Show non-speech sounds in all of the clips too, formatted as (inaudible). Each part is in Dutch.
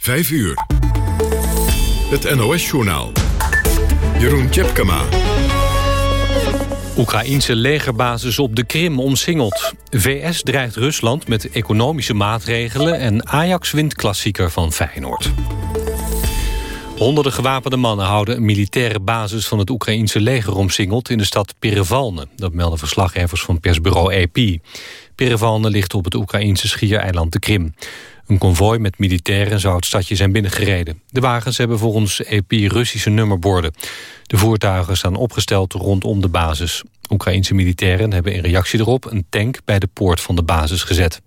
5 uur. Het NOS-journaal. Jeroen Tjepkama. Oekraïense legerbasis op de Krim omsingeld. VS dreigt Rusland met economische maatregelen... en Ajax wint klassieker van Feyenoord. Honderden gewapende mannen houden een militaire basis van het Oekraïense leger omsingeld in de stad Perevalne. Dat melden verslaggevers van persbureau AP. Perevalne ligt op het Oekraïense schiereiland de Krim. Een konvooi met militairen zou het stadje zijn binnengereden. De wagens hebben volgens EP Russische nummerborden. De voertuigen staan opgesteld rondom de basis. Oekraïense militairen hebben in reactie erop een tank bij de poort van de basis gezet.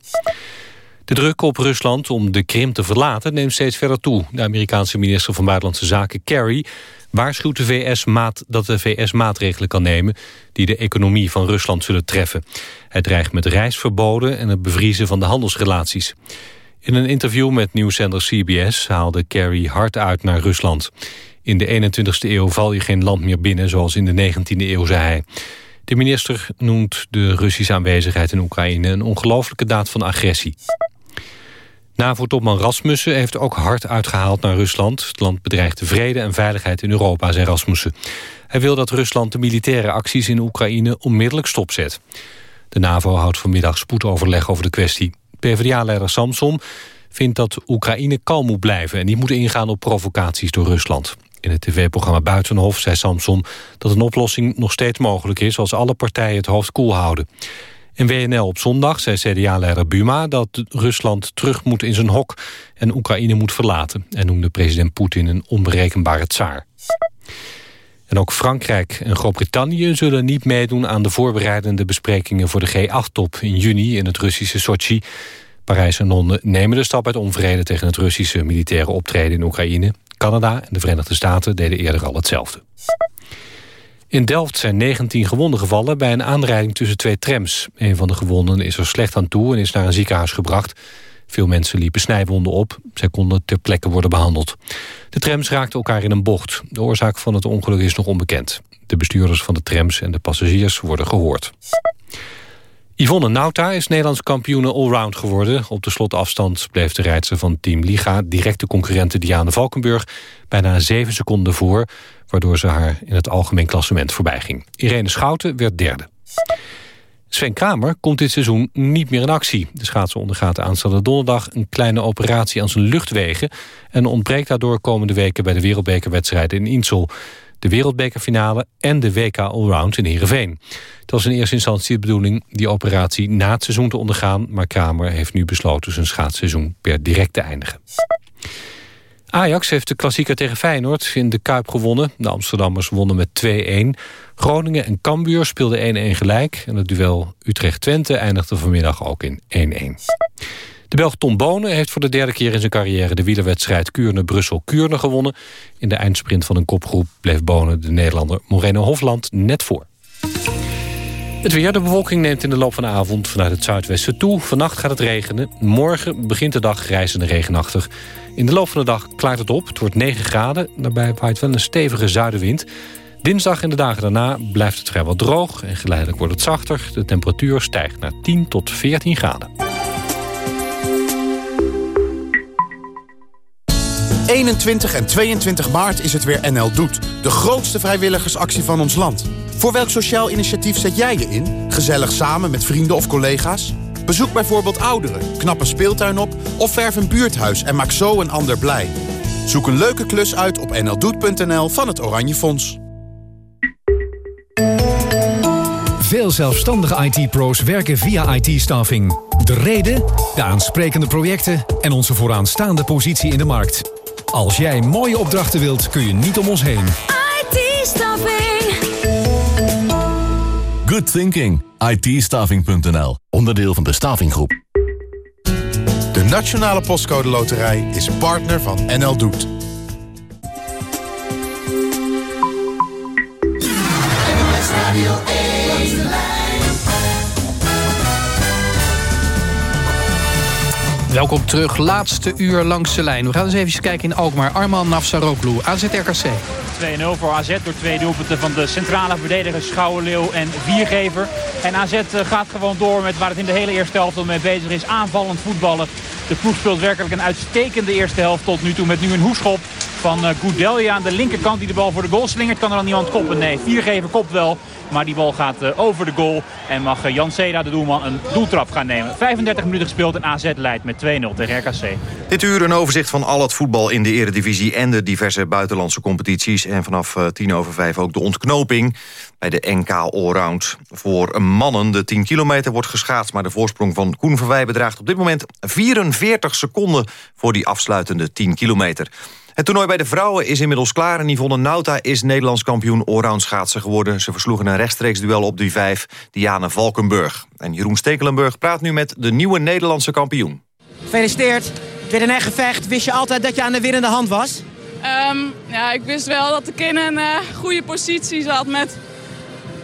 De druk op Rusland om de Krim te verlaten neemt steeds verder toe. De Amerikaanse minister van Buitenlandse Zaken Kerry waarschuwt de VS maat dat de VS maatregelen kan nemen die de economie van Rusland zullen treffen. Hij dreigt met reisverboden en het bevriezen van de handelsrelaties. In een interview met nieuwszender CBS haalde Kerry hard uit naar Rusland. In de 21ste eeuw val je geen land meer binnen, zoals in de 19e eeuw, zei hij. De minister noemt de Russische aanwezigheid in Oekraïne... een ongelofelijke daad van agressie. NAVO-topman Rasmussen heeft ook hard uitgehaald naar Rusland. Het land bedreigt de vrede en veiligheid in Europa, zei Rasmussen. Hij wil dat Rusland de militaire acties in Oekraïne onmiddellijk stopzet. De NAVO houdt vanmiddag spoedoverleg over de kwestie. PvdA-leider Samson vindt dat Oekraïne kalm moet blijven... en niet moet ingaan op provocaties door Rusland. In het tv-programma Buitenhof zei Samson dat een oplossing nog steeds mogelijk is... als alle partijen het hoofd koel houden. In WNL op zondag zei CDA-leider Buma dat Rusland terug moet in zijn hok... en Oekraïne moet verlaten. En noemde president Poetin een onberekenbare tsaar. En ook Frankrijk en Groot-Brittannië zullen niet meedoen aan de voorbereidende besprekingen voor de G8-top in juni in het Russische Sochi. Parijs en Londen nemen de stap uit onvrede tegen het Russische militaire optreden in Oekraïne. Canada en de Verenigde Staten deden eerder al hetzelfde. In Delft zijn 19 gewonden gevallen bij een aanrijding tussen twee trams. Een van de gewonden is er slecht aan toe en is naar een ziekenhuis gebracht. Veel mensen liepen snijwonden op. Zij konden ter plekke worden behandeld. De trams raakten elkaar in een bocht. De oorzaak van het ongeluk is nog onbekend. De bestuurders van de trams en de passagiers worden gehoord. Yvonne Nauta is Nederlands kampioene allround geworden. Op de slotafstand bleef de rijdster van Team Liga... directe concurrente Diane Valkenburg bijna zeven seconden voor... waardoor ze haar in het algemeen klassement voorbij ging. Irene Schouten werd derde. Sven Kramer komt dit seizoen niet meer in actie. De schaatser ondergaat aanstaande donderdag een kleine operatie aan zijn luchtwegen... en ontbreekt daardoor komende weken bij de wereldbekerwedstrijden in Insel de wereldbekerfinale en de WK Allround in Heerenveen. Het was in eerste instantie de bedoeling die operatie na het seizoen te ondergaan... maar Kramer heeft nu besloten zijn schaatsseizoen per direct te eindigen. Ajax heeft de klassieker tegen Feyenoord in de Kuip gewonnen. De Amsterdammers wonnen met 2-1. Groningen en Cambuur speelden 1-1 gelijk. En het duel Utrecht-Twente eindigde vanmiddag ook in 1-1. De Belg Tom Bonen heeft voor de derde keer in zijn carrière... de wielerwedstrijd Kuurne-Brussel-Kuurne gewonnen. In de eindsprint van een kopgroep bleef Bonen de Nederlander Moreno Hofland net voor. Het weer, de bewolking neemt in de loop van de avond vanuit het zuidwesten toe. Vannacht gaat het regenen. Morgen begint de dag grijs en regenachtig. In de loop van de dag klaart het op. Het wordt 9 graden. Daarbij waait wel een stevige zuidenwind. Dinsdag en de dagen daarna blijft het vrijwel droog... en geleidelijk wordt het zachter. De temperatuur stijgt naar 10 tot 14 graden. 21 en 22 maart is het weer NL Doet. De grootste vrijwilligersactie van ons land. Voor welk sociaal initiatief zet jij je in? Gezellig samen met vrienden of collega's? Bezoek bijvoorbeeld ouderen, knap een speeltuin op... of verf een buurthuis en maak zo een ander blij. Zoek een leuke klus uit op nldoet.nl van het Oranje Fonds. Veel zelfstandige IT-pro's werken via IT-staffing. De reden, de aansprekende projecten en onze vooraanstaande positie in de markt. Als jij mooie opdrachten wilt, kun je niet om ons heen. IT-staffing. Good thinking. it Onderdeel van de Stavinggroep. De Nationale Postcode Loterij is partner van NL Doet. Welkom terug, laatste uur langs de lijn. We gaan eens even kijken in Alkmaar. Arman Nafsaroglu, AZ RKC. 2-0 voor AZ door twee doelpunten van de centrale verdedigers Schouwenleeuw en Viergever. En AZ eh, gaat gewoon door met waar het in de hele eerste helft al mee bezig is. Aanvallend voetballen. De ploeg speelt werkelijk een uitstekende eerste helft tot nu toe. Met nu een hoeschop van uh, aan de linkerkant die de bal voor de goal slingert. Kan er dan niemand koppen? Nee, viergever kopt wel. Maar die bal gaat uh, over de goal. En mag uh, Jan Seda, de doelman, een doeltrap gaan nemen. 35 minuten gespeeld en AZ leidt met 2-0 tegen RKC. Dit uur een overzicht van al het voetbal in de eredivisie... en de diverse buitenlandse competities. En vanaf tien over vijf ook de ontknoping bij de NK Allround. Voor mannen de 10 kilometer wordt geschaatst... maar de voorsprong van Koen Verwij bedraagt op dit moment 44 seconden... voor die afsluitende 10 kilometer. Het toernooi bij de vrouwen is inmiddels klaar... en Yvonne Nauta is Nederlands kampioen allround schaatsen geworden. Ze versloegen een rechtstreeks duel op die 5, Diana Valkenburg. En Jeroen Stekelenburg praat nu met de nieuwe Nederlandse kampioen. Gefeliciteerd. Het werd een echt gevecht. Wist je altijd dat je aan de winnende hand was? Um, ja, ik wist wel dat ik in een uh, goede positie zat met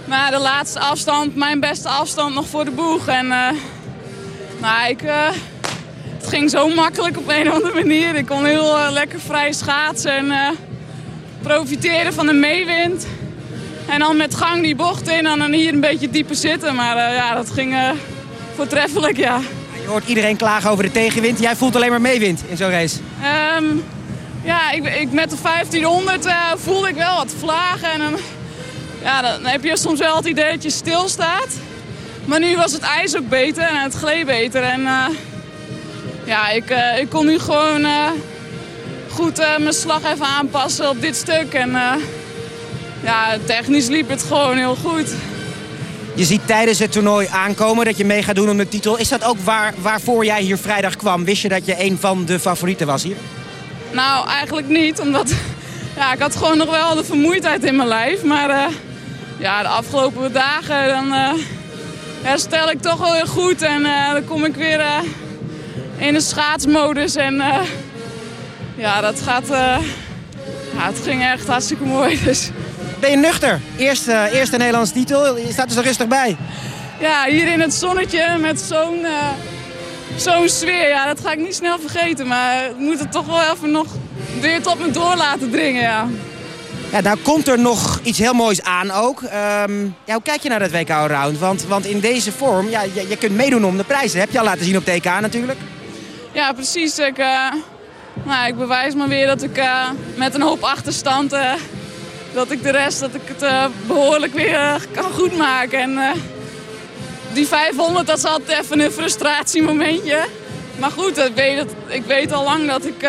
nou, de laatste afstand, mijn beste afstand nog voor de boeg. En uh, nou, ik, uh, het ging zo makkelijk op een of andere manier. Ik kon heel uh, lekker vrij schaatsen en uh, profiteren van de meewind. En dan met gang die bocht in en dan hier een beetje dieper zitten. Maar uh, ja, dat ging voortreffelijk, ja. Je hoort iedereen klagen over de tegenwind. Jij voelt alleen maar meewind in zo'n race. Um, ja, ik, ik, met de 1500 voelde ik wel wat vlagen. En dan, ja, dan heb je soms wel het idee dat je stilstaat. Maar nu was het ijs ook beter en het gleed beter. En, ja, ik, uh, ik kon nu gewoon uh, goed uh, mijn slag even aanpassen op dit stuk. En ja, technisch liep het gewoon heel goed. Je ziet tijdens het toernooi aankomen dat je mee gaat doen om de titel. Is dat ook waar, waarvoor jij hier vrijdag kwam? Wist je dat je een van de favorieten was hier? Nou, eigenlijk niet. Omdat (laughs) ja, ik had gewoon nog wel de vermoeidheid in mijn lijf. Maar ja, de afgelopen dagen dan, herstel ik toch wel weer goed. En dan kom ik weer in de schaatsmodus. En uh, ja, dat gaat... Uh, ja, het ging echt hartstikke mooi. (laughs) Dus. Ben je nuchter? Eerste, eerste Nederlandse titel. Je staat er zo rustig bij. Ja, hier in het zonnetje met zo'n uh, zo'n sfeer. Ja, dat ga ik niet snel vergeten. Maar ik moet het toch wel even nog weer tot me door laten dringen, ja. Ja, nou komt er nog iets heel moois aan ook. Um, ja, hoe kijk je naar dat WK Round? Want, want in deze vorm, ja, je, je kunt meedoen om de prijzen. Heb je al laten zien op TK natuurlijk. Ja, precies. Ik, uh, nou, ik bewijs maar weer dat ik uh, met een hoop achterstand... Uh, dat ik de rest dat ik het behoorlijk weer kan goedmaken. En die 500, dat is altijd even een frustratiemomentje. Maar goed, ik weet, ik weet al lang dat ik,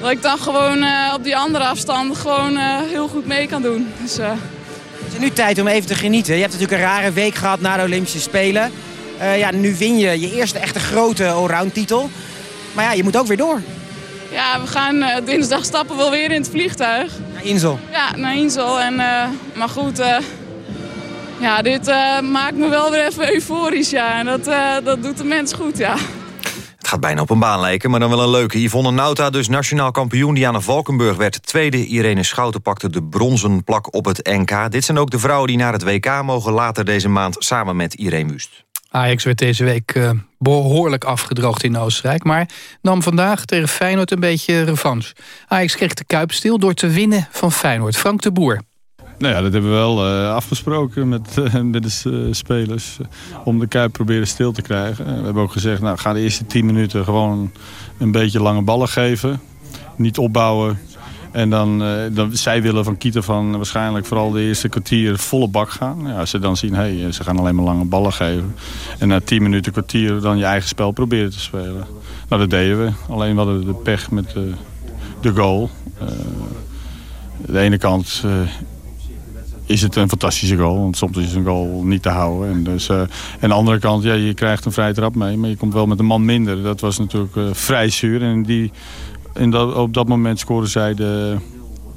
dat ik dan gewoon op die andere afstanden gewoon heel goed mee kan doen. Dus, het is nu tijd om even te genieten. Je hebt natuurlijk een rare week gehad na de Olympische Spelen. Uh, ja, nu win je je eerste echte grote allround titel. Maar ja, je moet ook weer door. Ja, we gaan uh, dinsdag stappen wel weer in het vliegtuig. Naar Insel? Ja, naar Insel. En, uh, maar goed, ja, dit maakt me wel weer even euforisch. Ja. En dat, dat doet de mens goed, ja. Het gaat bijna op een baan lijken, maar dan wel een leuke. Yvonne Nauta, dus nationaal kampioen. Diana Valkenburg werd tweede. Irene Schouten pakte de bronzen plak op het NK. Dit zijn ook de vrouwen die naar het WK mogen later deze maand... samen met Irene Wust. Ajax werd deze week uh, behoorlijk afgedroogd in Oostenrijk... maar nam vandaag tegen Feyenoord een beetje revanche. Ajax kreeg de Kuip stil door te winnen van Feyenoord. Frank de Boer. Nou ja, dat hebben we wel uh, afgesproken met, (laughs) met de spelers. om de Kuip proberen stil te krijgen. we hebben ook gezegd, nou, ga de eerste 10 minuten gewoon een beetje lange ballen geven. Niet opbouwen, en dan, uh, dan, zij willen van Kieter van waarschijnlijk vooral de eerste kwartier volle bak gaan. Ja, als ze dan zien, hey, ze gaan alleen maar lange ballen geven. En na tien minuten kwartier dan je eigen spel proberen te spelen. Nou, dat deden we. Alleen we hadden de pech met de, de goal. Uh, de ene kant is het een fantastische goal. Want soms is een goal niet te houden. En, dus, en de andere kant, ja, je krijgt een vrije trap mee. Maar je komt wel met een man minder. Dat was natuurlijk vrij zuur. En die op dat moment scoren zij de,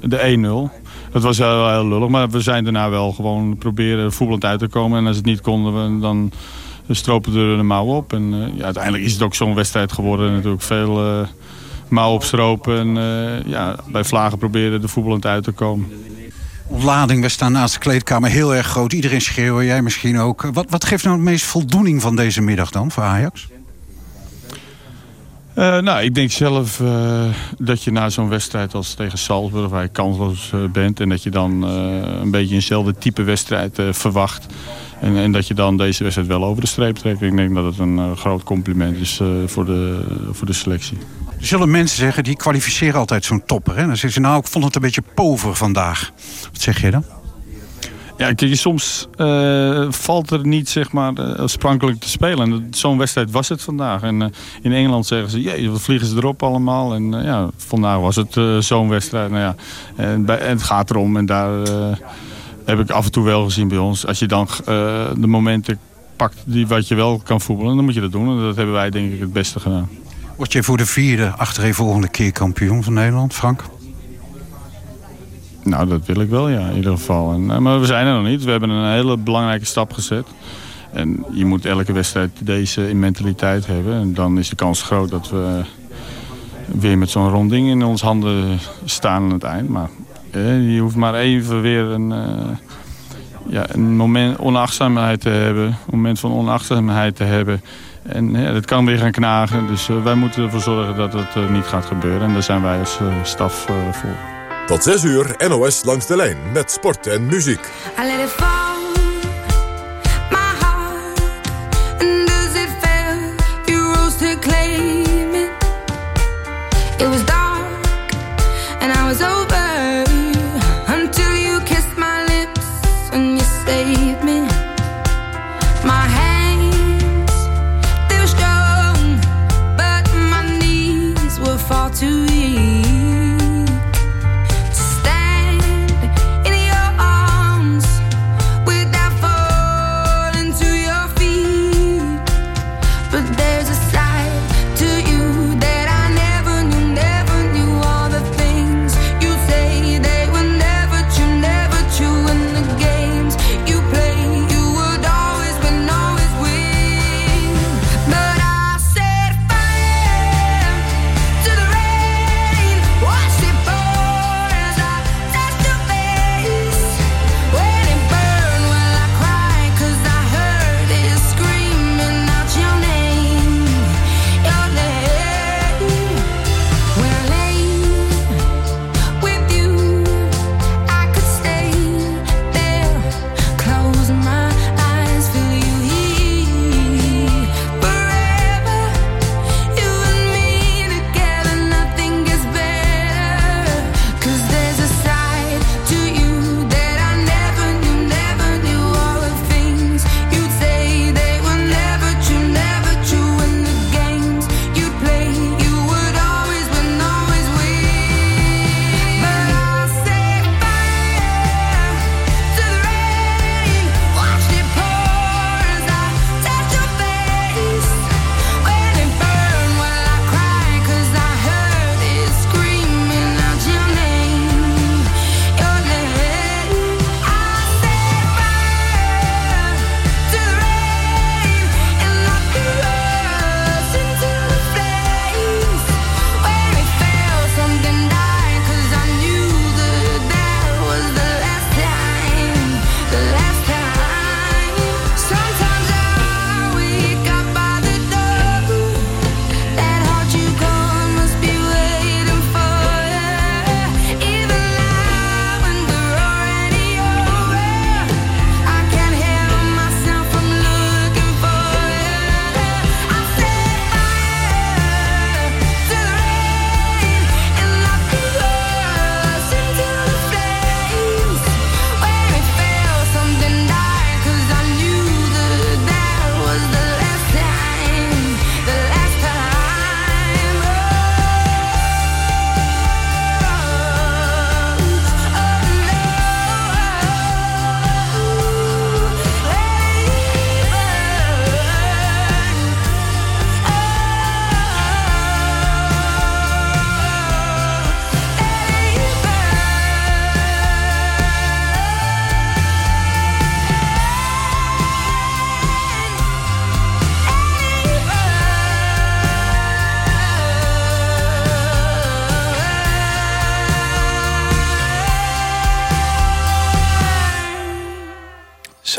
de 1-0. Dat was heel, heel lullig, maar we zijn daarna wel gewoon proberen voetballend uit te komen. En als het niet konden, dan stropen we er de mouw op. En uh, ja, uiteindelijk is het ook zo'n wedstrijd geworden. Natuurlijk veel uh, mouw opstropen. En uh, ja, bij Vlagen proberen de voetballend uit te komen. Ontlading, we staan naast de kleedkamer heel erg groot. Iedereen schreeuwen, jij misschien ook. Wat, wat geeft nou het meest voldoening van deze middag dan voor Ajax? Uh, nou, ik denk zelf uh, dat je na zo'n wedstrijd als tegen Salzburg... waar je kansloos uh, bent en dat je dan een beetje eenzelfde type wedstrijd verwacht... En, en dat je dan deze wedstrijd wel over de streep trekt. Ik denk dat het een groot compliment is voor, de, voor de selectie. Er zullen mensen zeggen, die kwalificeren altijd zo'n topper. Hè? Dan zeggen ze, nou, ik vond het een beetje pover vandaag. Wat zeg je dan? Ja, kijk, soms uh, valt er niet zeg maar, uh, sprankelijk te spelen. Zo'n wedstrijd was het vandaag. En uh, in Engeland zeggen ze, jee, wat vliegen ze erop allemaal. En ja, vandaag was het zo'n wedstrijd. Nou, ja. en, het gaat erom. En daar heb ik af en toe wel gezien bij ons. Als je dan de momenten pakt die wat je wel kan voetballen, dan moet je dat doen. En dat hebben wij denk ik het beste gedaan. Word je voor de vierde achtereenvolgende keer kampioen van Nederland, Frank? Nou, dat wil ik wel, ja, in ieder geval. En, eh, maar we zijn er nog niet. We hebben een hele belangrijke stap gezet. En je moet elke wedstrijd deze in mentaliteit hebben. En dan is de kans groot dat we weer met zo'n rond ding in ons handen staan aan het eind. Maar eh, je hoeft maar even weer een, uh, ja, een moment onachtzaamheid te hebben. Een moment van onachtzaamheid te hebben. En ja, dat kan weer gaan knagen. Dus wij moeten ervoor zorgen dat het niet gaat gebeuren. En daar zijn wij als staf voor. Tot 6 uur NOS langs de lijn met sport en muziek.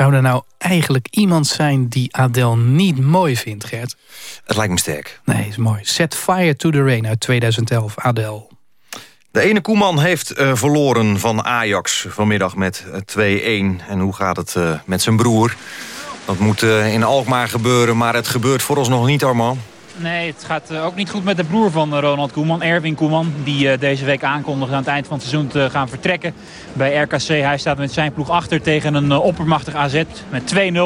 Zou er nou eigenlijk iemand zijn die Adele niet mooi vindt, Gert? Het lijkt me sterk. Nee, is mooi. Set Fire to the Rain uit 2011, Adele. De ene Koeman heeft uh, verloren van Ajax vanmiddag met 2-1. En hoe gaat het uh, met zijn broer? Dat moet uh, in Alkmaar gebeuren, maar het gebeurt vooralsnog niet, Armand. Nee, het gaat ook niet goed met de broer van Ronald Koeman, Erwin Koeman. Die deze week aankondigde aan het eind van het seizoen te gaan vertrekken bij RKC. Hij staat met zijn ploeg achter tegen een oppermachtig AZ met 2-0.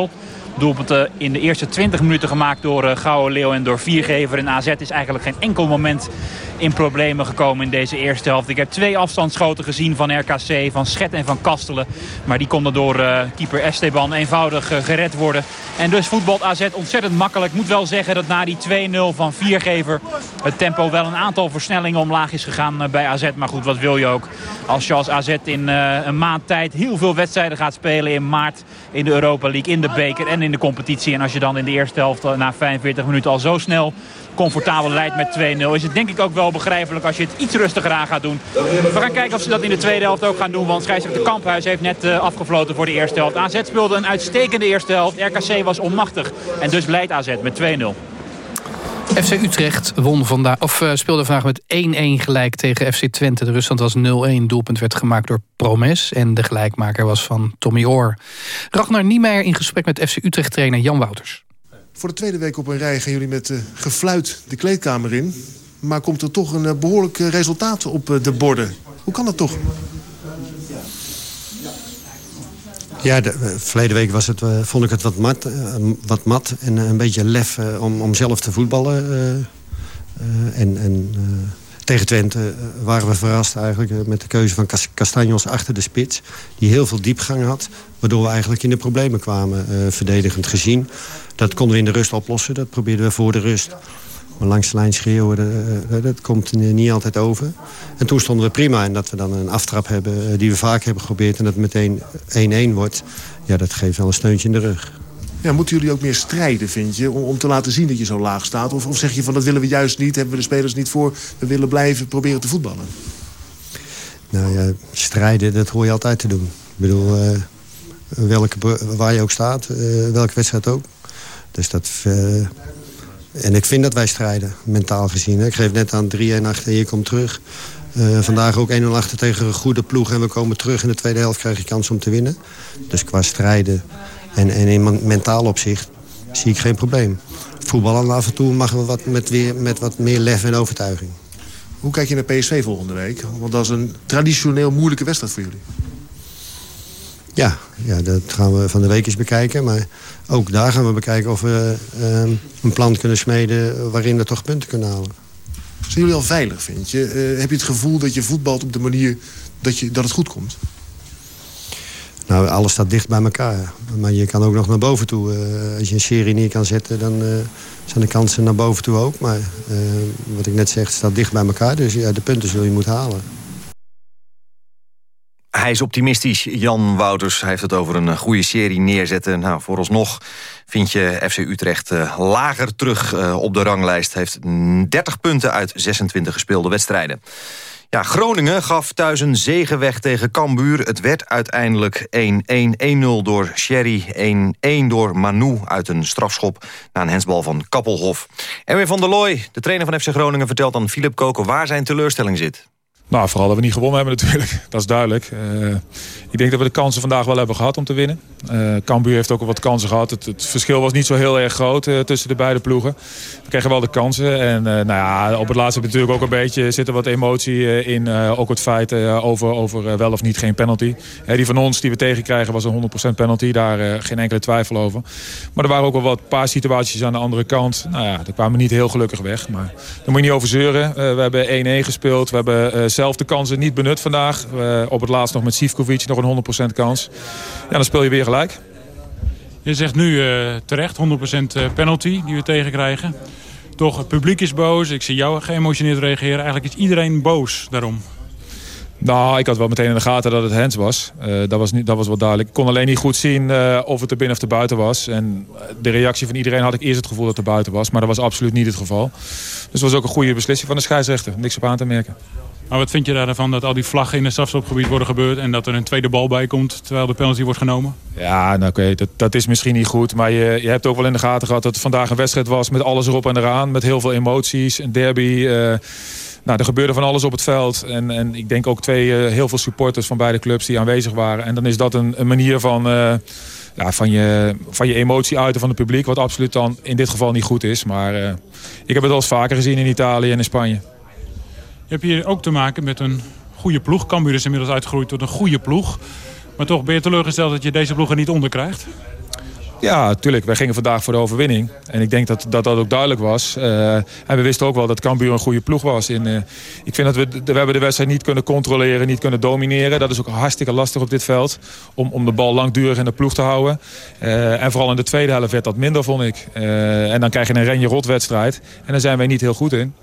Doelpunten in de eerste 20 minuten gemaakt door Gouwe Leeuw en door Viergever. En AZ is eigenlijk geen enkel moment in problemen gekomen in deze eerste helft. Ik heb twee afstandsschoten gezien van RKC, van Schet en van Kastelen. Maar die konden door uh, keeper Esteban eenvoudig uh, gered worden. En dus voetbalt AZ ontzettend makkelijk. Moet wel zeggen dat na die 2-0 van Viergever het tempo wel een aantal versnellingen omlaag is gegaan bij AZ. Maar goed, wat wil je ook? Als je als AZ in een maand tijd heel veel wedstrijden gaat spelen in maart in de Europa League, in de beker en in de competitie. En als je dan in de eerste helft na 45 minuten al zo snel comfortabel leidt met 2-0... is het denk ik ook wel begrijpelijk als je het iets rustiger aan gaat doen. We gaan kijken of ze dat in de tweede helft ook gaan doen. Want scheidsrechter Kamphuis heeft net uh, afgefloten voor de eerste helft. AZ speelde een uitstekende eerste helft. RKC was onmachtig. En dus leidt AZ met 2-0. FC Utrecht won vandaag, of, uh, speelde vandaag met 1-1 gelijk tegen FC Twente. De ruststand was 0-1. Doelpunt werd gemaakt door Promes. En de gelijkmaker was van Tommy Oor. Ragnar Niemeyer in gesprek met FC Utrecht-trainer Jan Wouters. Voor de tweede week op een rij gaan jullie met uh, gefluit de kleedkamer in. Maar komt er toch een uh, behoorlijk resultaat op de borden. Hoe kan dat toch? Ja, de, verleden week was het, uh, vond ik het wat mat, uh, wat mat en een beetje lef uh, om, om zelf te voetballen. en en tegen Twente waren we verrast eigenlijk met de keuze van Castanjos achter de spits. Die heel veel diepgang had, waardoor we eigenlijk in de problemen kwamen, verdedigend gezien. Dat konden we in de rust oplossen, dat probeerden we voor de rust. Maar langs de lijn schreeuwen, dat, dat komt niet altijd over. En toen stonden we prima. En dat we dan een aftrap hebben die we vaak hebben geprobeerd... en dat meteen 1-1 wordt, ja, dat geeft wel een steuntje in de rug. Ja, moeten jullie ook meer strijden, vind je, om, om, te laten zien dat je zo laag staat? Of, of zeg je van dat willen we juist niet, hebben we de spelers niet voor... we willen blijven proberen te voetballen? Nou ja, strijden, dat hoor je altijd te doen. Ik bedoel, uh, welke, waar je ook staat, uh, welke wedstrijd ook. Dus dat... Uh, en ik vind dat wij strijden, mentaal gezien. Ik geef net aan 3-1 achter en je komt terug. Vandaag ook 1-0 achter tegen een goede ploeg. En we komen terug in de tweede helft krijg je kans om te winnen. Dus qua strijden en, en in mentaal opzicht zie ik geen probleem. Voetballen af en toe mag we wat met, weer, met wat meer lef en overtuiging. Hoe kijk je naar PSV volgende week? Want dat is een traditioneel moeilijke wedstrijd voor jullie. Ja, ja, dat gaan we van de week eens bekijken. Maar ook daar gaan we bekijken of we uh, een plan kunnen smeden... waarin we toch punten kunnen halen. Zijn jullie al veilig, vind je? Uh, heb je het gevoel dat je voetbalt op de manier dat, je, dat het goed komt? Nou, alles staat dicht bij elkaar. Maar je kan ook nog naar boven toe. Uh, als je een serie neer kan zetten, dan zijn de kansen naar boven toe ook. Maar wat ik net zeg, staat dicht bij elkaar. Dus ja, de punten zul je moeten halen. Hij is optimistisch, Jan Wouters. Heeft het over een goede serie neerzetten. Nou, vooralsnog vind je FC Utrecht lager terug op de ranglijst. Heeft 30 punten uit 26 gespeelde wedstrijden. Ja, Groningen gaf thuis een zege weg tegen Cambuur. Het werd uiteindelijk 1-1. 1-0 door Sherry, 1-1 door Manu uit een strafschop... na een hensbal van Kappelhof. Erwin van der Looy, de trainer van FC Groningen... vertelt aan Philip Koken waar zijn teleurstelling zit. Nou, vooral dat we niet gewonnen hebben natuurlijk. (laughs) Dat is duidelijk. Uh, ik denk dat we de kansen vandaag wel hebben gehad om te winnen. Uh, Cambuur heeft ook al wat kansen gehad. Het, verschil was niet zo heel erg groot uh, tussen de beide ploegen. We kregen wel de kansen. En nou ja, op het laatste natuurlijk ook een beetje zit er wat emotie in. ook het feit over, over wel of niet geen penalty. die van ons die we tegenkrijgen was een 100% penalty. Daar geen enkele twijfel over. Maar er waren ook wel wat paar situaties aan de andere kant. Nou ja, daar kwamen we niet heel gelukkig weg. Maar daar moet je niet over zeuren. we hebben 1-1 gespeeld. We hebben zelf de kansen niet benut vandaag. Uh, op het laatst nog met Sivkovic nog een 100% kans. Ja, dan speel je weer gelijk. Je zegt nu uh, terecht 100% penalty die we tegenkrijgen. Toch, het publiek is boos. Ik zie jou geëmotioneerd reageren. Eigenlijk is iedereen boos daarom. Nou, ik had wel meteen in de gaten dat het hands was. Uh, dat, was niet, dat was wel duidelijk. Ik kon alleen niet goed zien uh, of het er binnen of er buiten was. En de reactie van iedereen had ik eerst het gevoel dat het er buiten was. Maar dat was absoluut niet het geval. Dus het was ook een goede beslissing van de scheidsrechter. Niks op aan te merken. Maar wat vind je daarvan dat al die vlaggen in het strafstopgebied worden gebeurd... en dat er een tweede bal bij komt terwijl de penalty wordt genomen? Ja, nou oké, dat, is misschien niet goed. Maar je, je hebt ook wel in de gaten gehad dat het vandaag een wedstrijd was... met alles erop en eraan, met heel veel emoties, een derby... Uh, nou, er gebeurde van alles op het veld. En, en ik denk ook twee, heel veel supporters van beide clubs die aanwezig waren. En dan is dat een, een manier van, ja, van, je, van je emotie uiten van het publiek. Wat absoluut dan in dit geval niet goed is. Maar ik heb het al eens vaker gezien in Italië en in Spanje. Je hebt hier ook te maken met een goede ploeg. Cambuur is inmiddels uitgegroeid tot een goede ploeg. Maar toch ben je teleurgesteld dat je deze ploeg er niet onder krijgt? Ja, tuurlijk. Wij gingen vandaag voor de overwinning. En ik denk dat dat, ook duidelijk was. Uh, en we wisten ook wel dat Cambuur een goede ploeg was. En, uh, ik vind dat we, we hebben de wedstrijd niet kunnen controleren, niet kunnen domineren. Dat is ook hartstikke lastig op dit veld. Om, om de bal langdurig in de ploeg te houden. Uh, en vooral in de tweede helft werd dat minder, vond ik. en dan krijg je een renje-rot wedstrijd. En daar zijn wij niet heel goed in.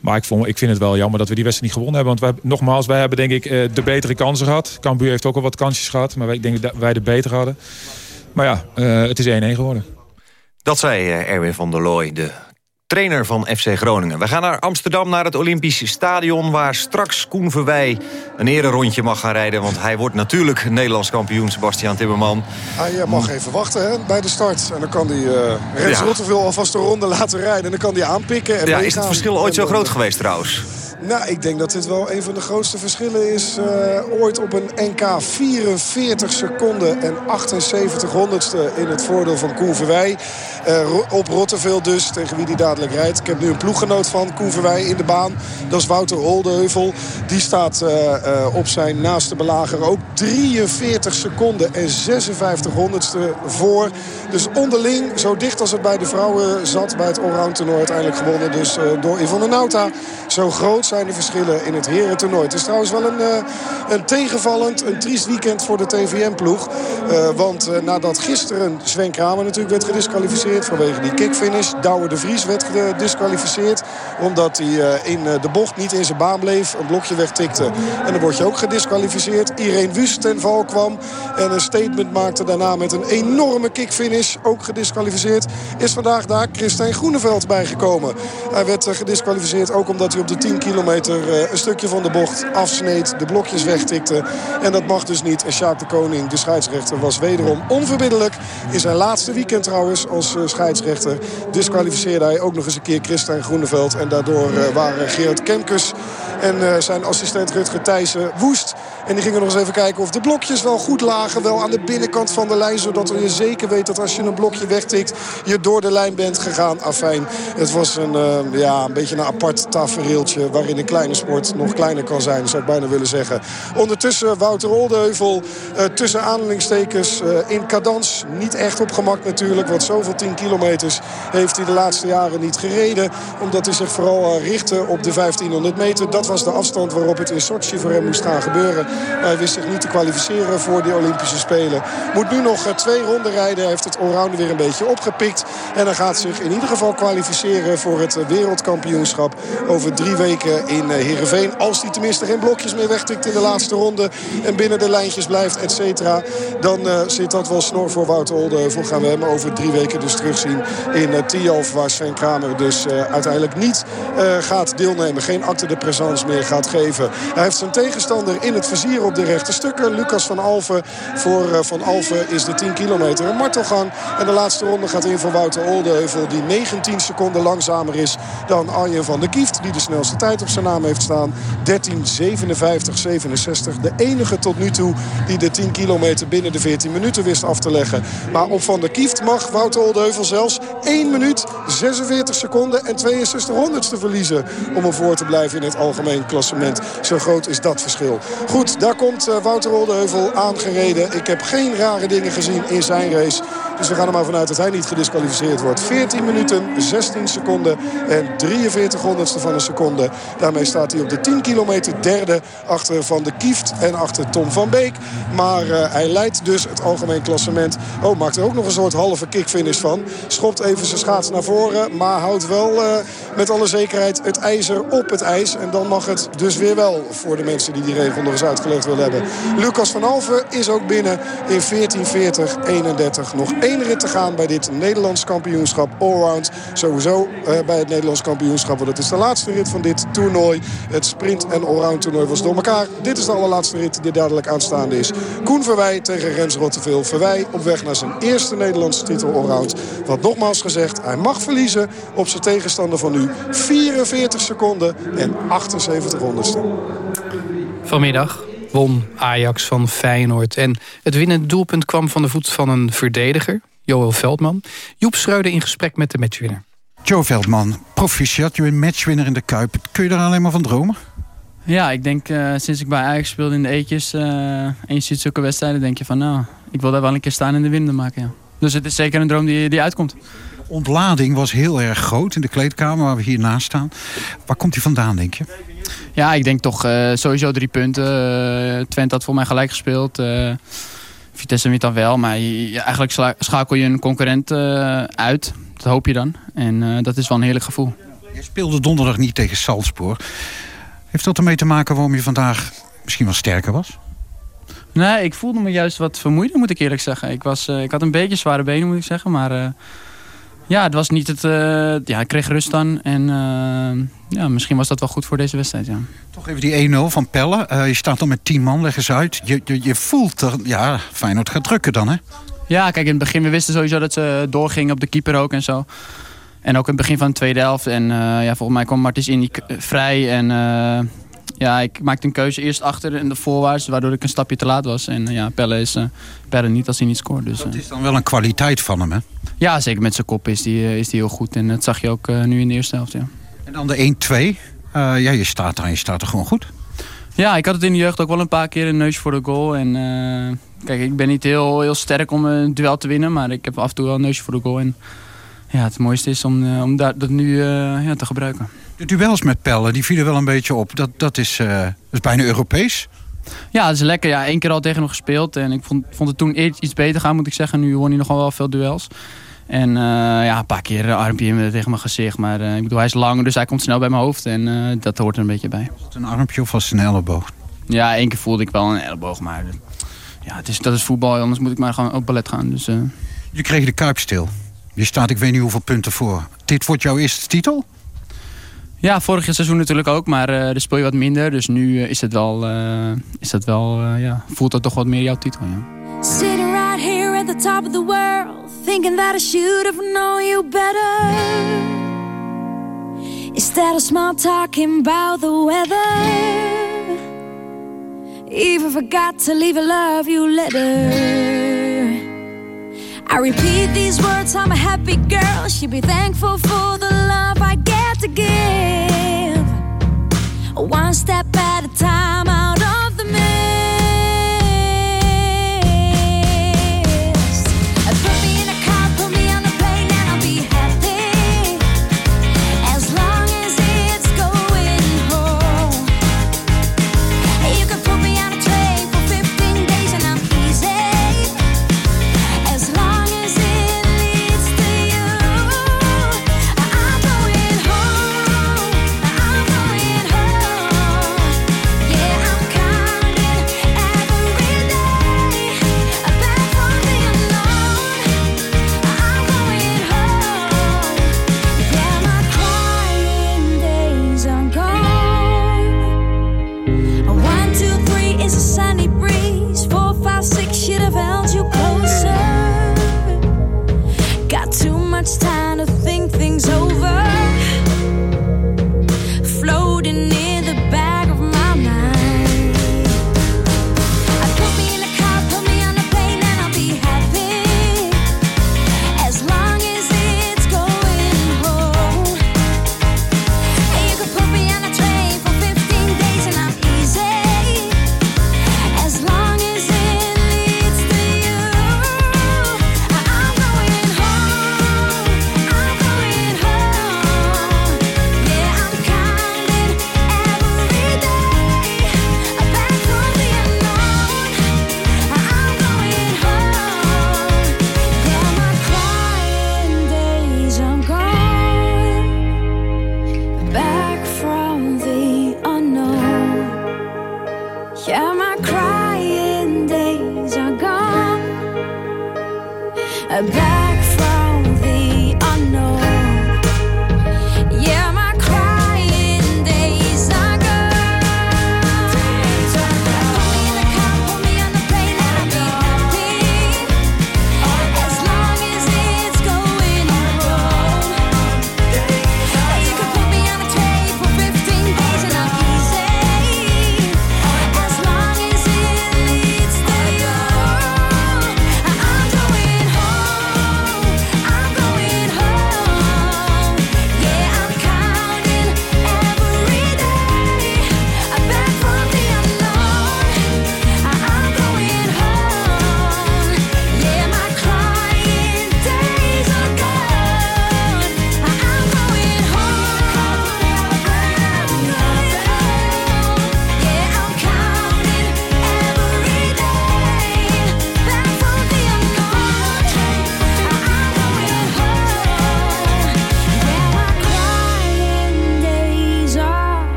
Maar ik, ik vind het wel jammer dat we die wedstrijd niet gewonnen hebben. Want wij, nogmaals, wij hebben denk ik de betere kansen gehad. Cambuur heeft ook al wat kansjes gehad. Maar ik denk dat wij de beter hadden. Maar ja, uh, het is 1-1 geworden. Dat zei uh, Erwin van der Looy, de trainer van FC Groningen. We gaan naar Amsterdam, naar het Olympisch Stadion... waar straks Koen Verwij een ererondje mag gaan rijden. Want hij wordt natuurlijk Nederlands kampioen, Sebastian Timmerman. Hij mag even wachten hè, bij de start. En dan kan hij uh, Rens ja. alvast de ronde laten rijden. En dan kan hij aanpikken. En ja, is het verschil ooit zo groot geweest trouwens? Nou, ik denk dat dit wel een van de grootste verschillen is. Uh, ooit op een NK 44 seconden en 78 honderdste in het voordeel van Koen Verwij. Uh, op Rotterdam dus, tegen wie die dadelijk rijdt. Ik heb nu een ploeggenoot van Koen Verwij in de baan. Dat is Wouter Oldeheuvel. Die staat uh, op zijn naaste belager ook 43 seconden en 56 honderdste voor. Dus onderling, zo dicht als het bij de vrouwen zat bij het allround toernooi uiteindelijk gewonnen. Dus door Yvonne Nauta. Zo groot zijn de verschillen in het herentoernooi. Het is trouwens wel een, uh, een tegenvallend, een triest weekend voor de TVM-ploeg. Uh, want uh, nadat gisteren Sven Kramer natuurlijk werd gedisqualificeerd... vanwege die kickfinish, Douwe de Vries werd gedisqualificeerd... omdat hij in de bocht niet in zijn baan bleef, een blokje wegtikte. En dan word je ook gedisqualificeerd. Irene Wust ten val kwam en een statement maakte daarna met een enorme kickfinish. Ook gedisqualificeerd. Is vandaag daar Christijn Groeneveld bijgekomen. Hij werd gedisqualificeerd ook omdat hij op de 10 kilometer eh, een stukje van de bocht afsneed. De blokjes wegtikte. En dat mag dus niet. En Sjaak de Koning, de scheidsrechter, was wederom onverbiddelijk. In zijn laatste weekend trouwens als eh, scheidsrechter disqualificeerde hij ook nog eens een keer Christian Groeneveld. En daardoor eh, waren Gerard Kemkes en zijn assistent Rutger Thijssen woest. En die gingen nog eens even kijken of de blokjes wel goed lagen. Wel aan de binnenkant van de lijn. Zodat je zeker weet dat als je een blokje wegtikt... je door de lijn bent gegaan. Afijn, het was een, ja, een beetje een apart tafereeltje... waarin een kleine sport nog kleiner kan zijn, zou ik bijna willen zeggen. Ondertussen Wouter Oldeheuvel uh, tussen aanhalingstekens uh, in cadans. Niet echt op gemak natuurlijk, want zoveel 10 kilometers heeft hij de laatste jaren niet gereden. Omdat hij zich vooral uh, richtte op de 1500 meter. Dat was de afstand waarop het in Sochi voor hem moest gaan gebeuren. Hij wist zich niet te kwalificeren voor die Olympische Spelen. Moet nu nog twee ronden rijden. Hij heeft het allround weer een beetje opgepikt. En hij gaat zich in ieder geval kwalificeren voor het wereldkampioenschap over drie weken in Heerenveen. Als hij tenminste geen blokjes meer wegtikt in de laatste ronde. En binnen de lijntjes blijft, et cetera. Dan uh, zit dat wel snor voor Wouter Oldeheuvel. Gaan we hem over drie weken dus terugzien in uh. Waar Sven Kramer dus uiteindelijk niet gaat deelnemen. Geen acte de présence meer gaat geven. Hij heeft zijn tegenstander in het vizier op de rechte stukken. Lucas van Alven. Voor Van Alven is de 10 kilometer een martelgang. En de laatste ronde gaat in voor Wouter Oldeheuvel. Die 19 seconden langzamer is dan Arjen van der Kieft. Die de snelste tijd op zijn naam heeft staan. 13, 57, 67. De enige tot nu toe die de 10 kilometer binnen de 14 minuten wist af te leggen. Maar op Van der Kieft mag Wouter Oldeheuvel zelfs 1 minuut, 46 seconden en 62 honderdste verliezen. Om ervoor te blijven in het algemeen klassement. Zo groot is dat verschil. Goed, daar komt eh, Wouter Oldeheuvel aangereden. Ik heb geen rare dingen gezien in zijn race. Dus we gaan er maar vanuit dat hij niet gedisqualificeerd wordt. 14 minuten, 16 seconden en 43 honderdste van een seconde. Daarmee staat hij op de 10 kilometer derde achter Van de Kieft en achter Tom van Beek. Maar uh, hij leidt dus het algemeen klassement. Oh, maakt er ook nog een soort halve kickfinish van. Schopt even zijn schaats naar voren. Maar houdt wel uh, met alle zekerheid het ijzer op het ijs. En dan mag het dus weer wel voor de mensen die die regel nog eens uitgelegd willen hebben. Lucas van Alven is ook binnen in 14.40-31. Nog één rit te gaan bij dit Nederlands kampioenschap allround. Sowieso uh, bij het Nederlands kampioenschap. Want het is de laatste rit van dit toernooi. Het sprint en allround toernooi was door elkaar. Dit is de allerlaatste rit die dadelijk aanstaande is. Koen Verwij tegen Rens Rotteveel. Verwij op weg naar zijn eerste Nederlandse titel allround. Wat nogmaals gezegd, hij mag verliezen op zijn tegenstander van nu. 44 seconden en 78 honderdste. Vanmiddag won Ajax van Feyenoord. En het winnende doelpunt kwam van de voet van een verdediger, Joel Veldman. Joep Schreuder in gesprek met de matchwinner. Joe Veldman, proficiat, je bent matchwinner in de Kuip. Kun je daar alleen maar van dromen? Ja, ik denk uh, sinds ik bij Ajax speelde in de eetjes... Uh, en je ziet zulke wedstrijden, denk je van... nou, ik wil daar wel een keer staan en de winnen maken. Ja. Dus het is zeker een droom die, die uitkomt. De ontlading was heel erg groot in de kleedkamer waar we hier naast staan. Waar komt die vandaan, denk je? Ja, ik denk toch uh, sowieso drie punten. Twente had voor mij gelijk gespeeld. Vitesse wint dan wel. Maar je, eigenlijk schakel je een concurrent uit. Dat hoop je dan. En dat is wel een heerlijk gevoel. Je speelde donderdag niet tegen Salzburg. Heeft dat ermee te maken waarom je vandaag misschien wel sterker was? Nee, ik voelde me juist wat vermoeider, moet ik eerlijk zeggen. Ik, was, ik had een beetje zware benen, moet ik zeggen. Maar ja, het was niet het. Uh, ja, ik kreeg rust dan. En uh, ja, misschien was dat wel goed voor deze wedstrijd. Ja. Toch even die 1-0 van Pelle. Uh, je staat dan met 10 man, leg eens uit. Je, je, je voelt er. Ja, Feyenoord gaat drukken dan, hè? Ja, kijk, in het begin we wisten sowieso dat ze doorgingen op de keeper ook en zo. En ook in het begin van de tweede helft. En ja, volgens mij kwam Martins in die vrij. En ja, ik maakte een keuze eerst achter en de voorwaarts, waardoor ik een stapje te laat was. En ja, Pelle is Pelle niet als hij niet scoort. Dus, dat is dan wel een kwaliteit van hem, hè? Ja, zeker met zijn kop is die, is die heel goed. En dat zag je ook uh, nu in de eerste helft, ja. En dan de 1-2. Uh, ja, je staat daar je staat er gewoon goed. Ja, ik had het in de jeugd ook wel een paar keer een neus voor de goal. En kijk, ik ben niet heel, heel sterk om een duel te winnen, maar ik heb af en toe wel een neusje voor de goal. En ja, het mooiste is om, om dat, dat nu ja, te gebruiken. De duels met Pelle, die vielen wel een beetje op. Dat, dat, is, dat is bijna Europees. Ja, dat is lekker. Ja, Eén keer al tegen hem gespeeld. En ik vond, vond het toen iets beter gaan, moet ik zeggen. Nu won hij nogal wel veel duels. En uh, ja, een paar keer armpje tegen mijn gezicht. Maar uh, ik bedoel, hij is lang, dus hij komt snel bij mijn hoofd. En dat hoort er een beetje bij. Was het een armpje of was het een elleboog? Ja, één keer voelde ik wel een elleboog. Maar ja, het is, dat is voetbal. Anders moet ik maar gewoon op ballet gaan. Dus, Je kreeg de kuip stil. Je staat ik weet niet hoeveel punten voor. Dit wordt jouw eerste titel? Ja, vorig seizoen natuurlijk ook, maar uh, er speel je wat minder. Dus nu uh, is het wel, uh, is het wel ja, voelt dat toch wat meer jouw titel. Ja. The top of the world, thinking that I should have known you better. Instead of small talking about the weather, even forgot to leave a love you letter. I repeat these words, I'm a happy girl. Should be thankful for the love I get to give. One step at a time out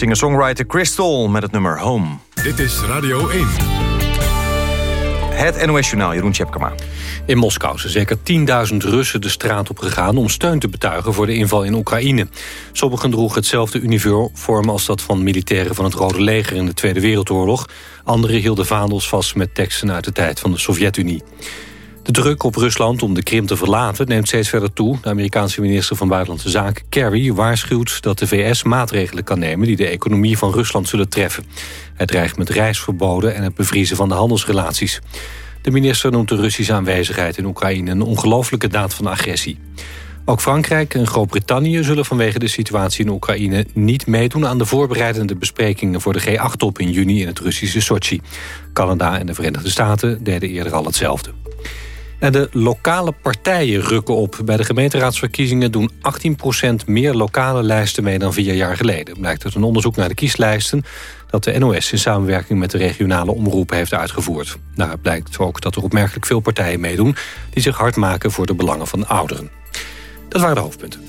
singer-songwriter Crystal met het nummer Home. Dit is Radio 1. Het NOS-journaal Jeroen Tjepkema. In Moskou zijn zeker 10.000 Russen de straat op gegaan... om steun te betuigen voor de inval in Oekraïne. Sommigen droegen hetzelfde uniform als dat van militairen van het Rode Leger... in de Tweede Wereldoorlog. Anderen hielden vaandels vast met teksten uit de tijd van de Sovjet-Unie. De druk op Rusland om de Krim te verlaten neemt steeds verder toe. De Amerikaanse minister van Buitenlandse Zaken Kerry waarschuwt dat de VS maatregelen kan nemen die de economie van Rusland zullen treffen. Hij dreigt met reisverboden en het bevriezen van de handelsrelaties. De minister noemt de Russische aanwezigheid in Oekraïne een ongelofelijke daad van agressie. Ook Frankrijk en Groot-Brittannië zullen vanwege de situatie in Oekraïne niet meedoen aan de voorbereidende besprekingen voor de G8-top in juni in het Russische Sochi. Canada en de Verenigde Staten deden eerder al hetzelfde. En de lokale partijen rukken op. Bij de gemeenteraadsverkiezingen doen 18% meer lokale lijsten mee dan vier jaar geleden. Blijkt uit een onderzoek naar de kieslijsten dat de NOS in samenwerking met de regionale omroepen heeft uitgevoerd. Daaruit blijkt ook dat er opmerkelijk veel partijen meedoen die zich hard maken voor de belangen van ouderen. Dat waren de hoofdpunten.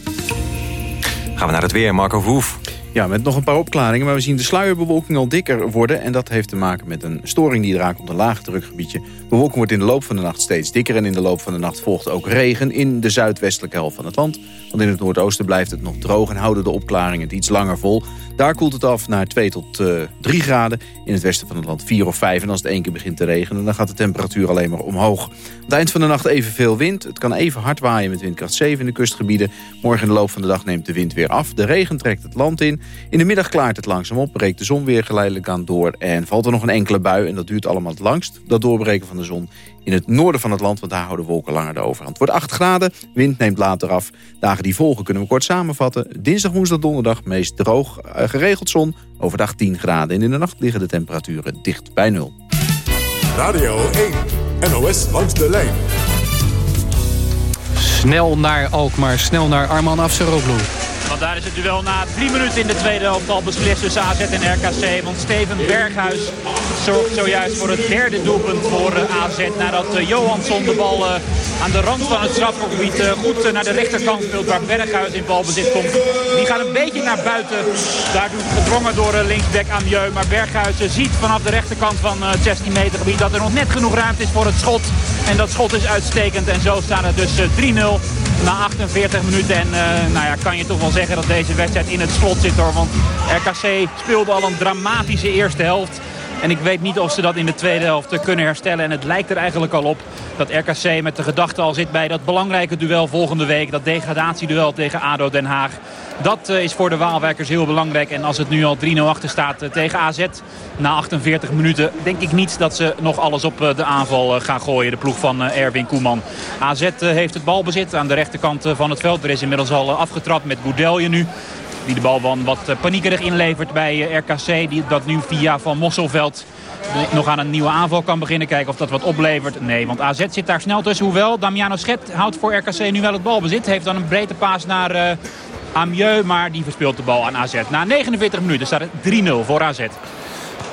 Gaan we naar het weer, Marco Verhoef. Ja, met nog een paar opklaringen, maar we zien de sluierbewolking al dikker worden. En dat heeft te maken met een storing die raakt op een laag drukgebiedje. De bewolking wordt in de loop van de nacht steeds dikker. En in de loop van de nacht volgt ook regen in de zuidwestelijke helft van het land. Want in het noordoosten blijft het nog droog en houden de opklaringen het iets langer vol. Daar koelt het af naar 2 tot uh, 3 graden. In het westen van het land 4 of 5. En als het één keer begint te regenen, dan gaat de temperatuur alleen maar omhoog. Aan het eind van de nacht evenveel wind. Het kan even hard waaien met windkracht 7 in de kustgebieden. Morgen in de loop van de dag neemt de wind weer af. De regen trekt het land in. In de middag klaart het langzaam op, breekt de zon weer geleidelijk aan door... en valt er nog een enkele bui, en dat duurt allemaal het langst... dat doorbreken van de zon in het noorden van het land... want daar houden wolken langer de overhand. Het wordt 8 graden, wind neemt later af. Dagen die volgen kunnen we kort samenvatten. Dinsdag, woensdag, donderdag meest droog, uh, geregeld zon. Overdag 10 graden en in de nacht liggen de temperaturen dicht bij nul. Radio 1, NOS langs de lijn. Snel naar Alkmaar, snel naar Arman Afseroglu. Want daar is het duel na drie minuten in de tweede helft al beslist tussen AZ en RKC. Want Steven Berghuis zorgt zojuist voor het derde doelpunt voor AZ. Nadat Johansson de bal aan de rand van het strafgebied goed naar de rechterkant speelt. Waar Berghuis in balbezit komt. Die gaat een beetje naar buiten. Daardoor gedrongen door linksback Amieux. Maar Berghuis ziet vanaf de rechterkant van het 16 meter gebied dat er nog net genoeg ruimte is voor het schot. En dat schot is uitstekend. En zo staat het dus 3-0 na 48 minuten. En uh, nou ja, kan je toch wel zeggen dat deze wedstrijd in het slot zit hoor. Want RKC speelde al een dramatische eerste helft. En ik weet niet of ze dat in de tweede helft kunnen herstellen. En het lijkt er eigenlijk al op dat RKC met de gedachte al zit bij dat belangrijke duel volgende week. Dat degradatieduel tegen ADO Den Haag. Dat uh, is voor de Waalwijkers heel belangrijk. En als het nu al 3-0 achter staat uh, tegen AZ na 48 minuten... denk ik niet dat ze nog alles op uh, de aanval gaan gooien. De ploeg van Erwin Koeman. AZ heeft het balbezit aan de rechterkant van het veld. Er is inmiddels al afgetrapt met Boudelje nu. Die de bal wat paniekerig inlevert bij RKC. Die dat nu via Van Mosselveld nog aan een nieuwe aanval kan beginnen. Kijken of dat wat oplevert. Nee, want AZ zit daar snel tussen. Hoewel Damiano Schet houdt voor RKC nu wel het balbezit. Heeft dan een breedte paas naar uh, Amieux. Maar die verspeelt de bal aan AZ. Na 49 minuten staat het 3-0 voor AZ.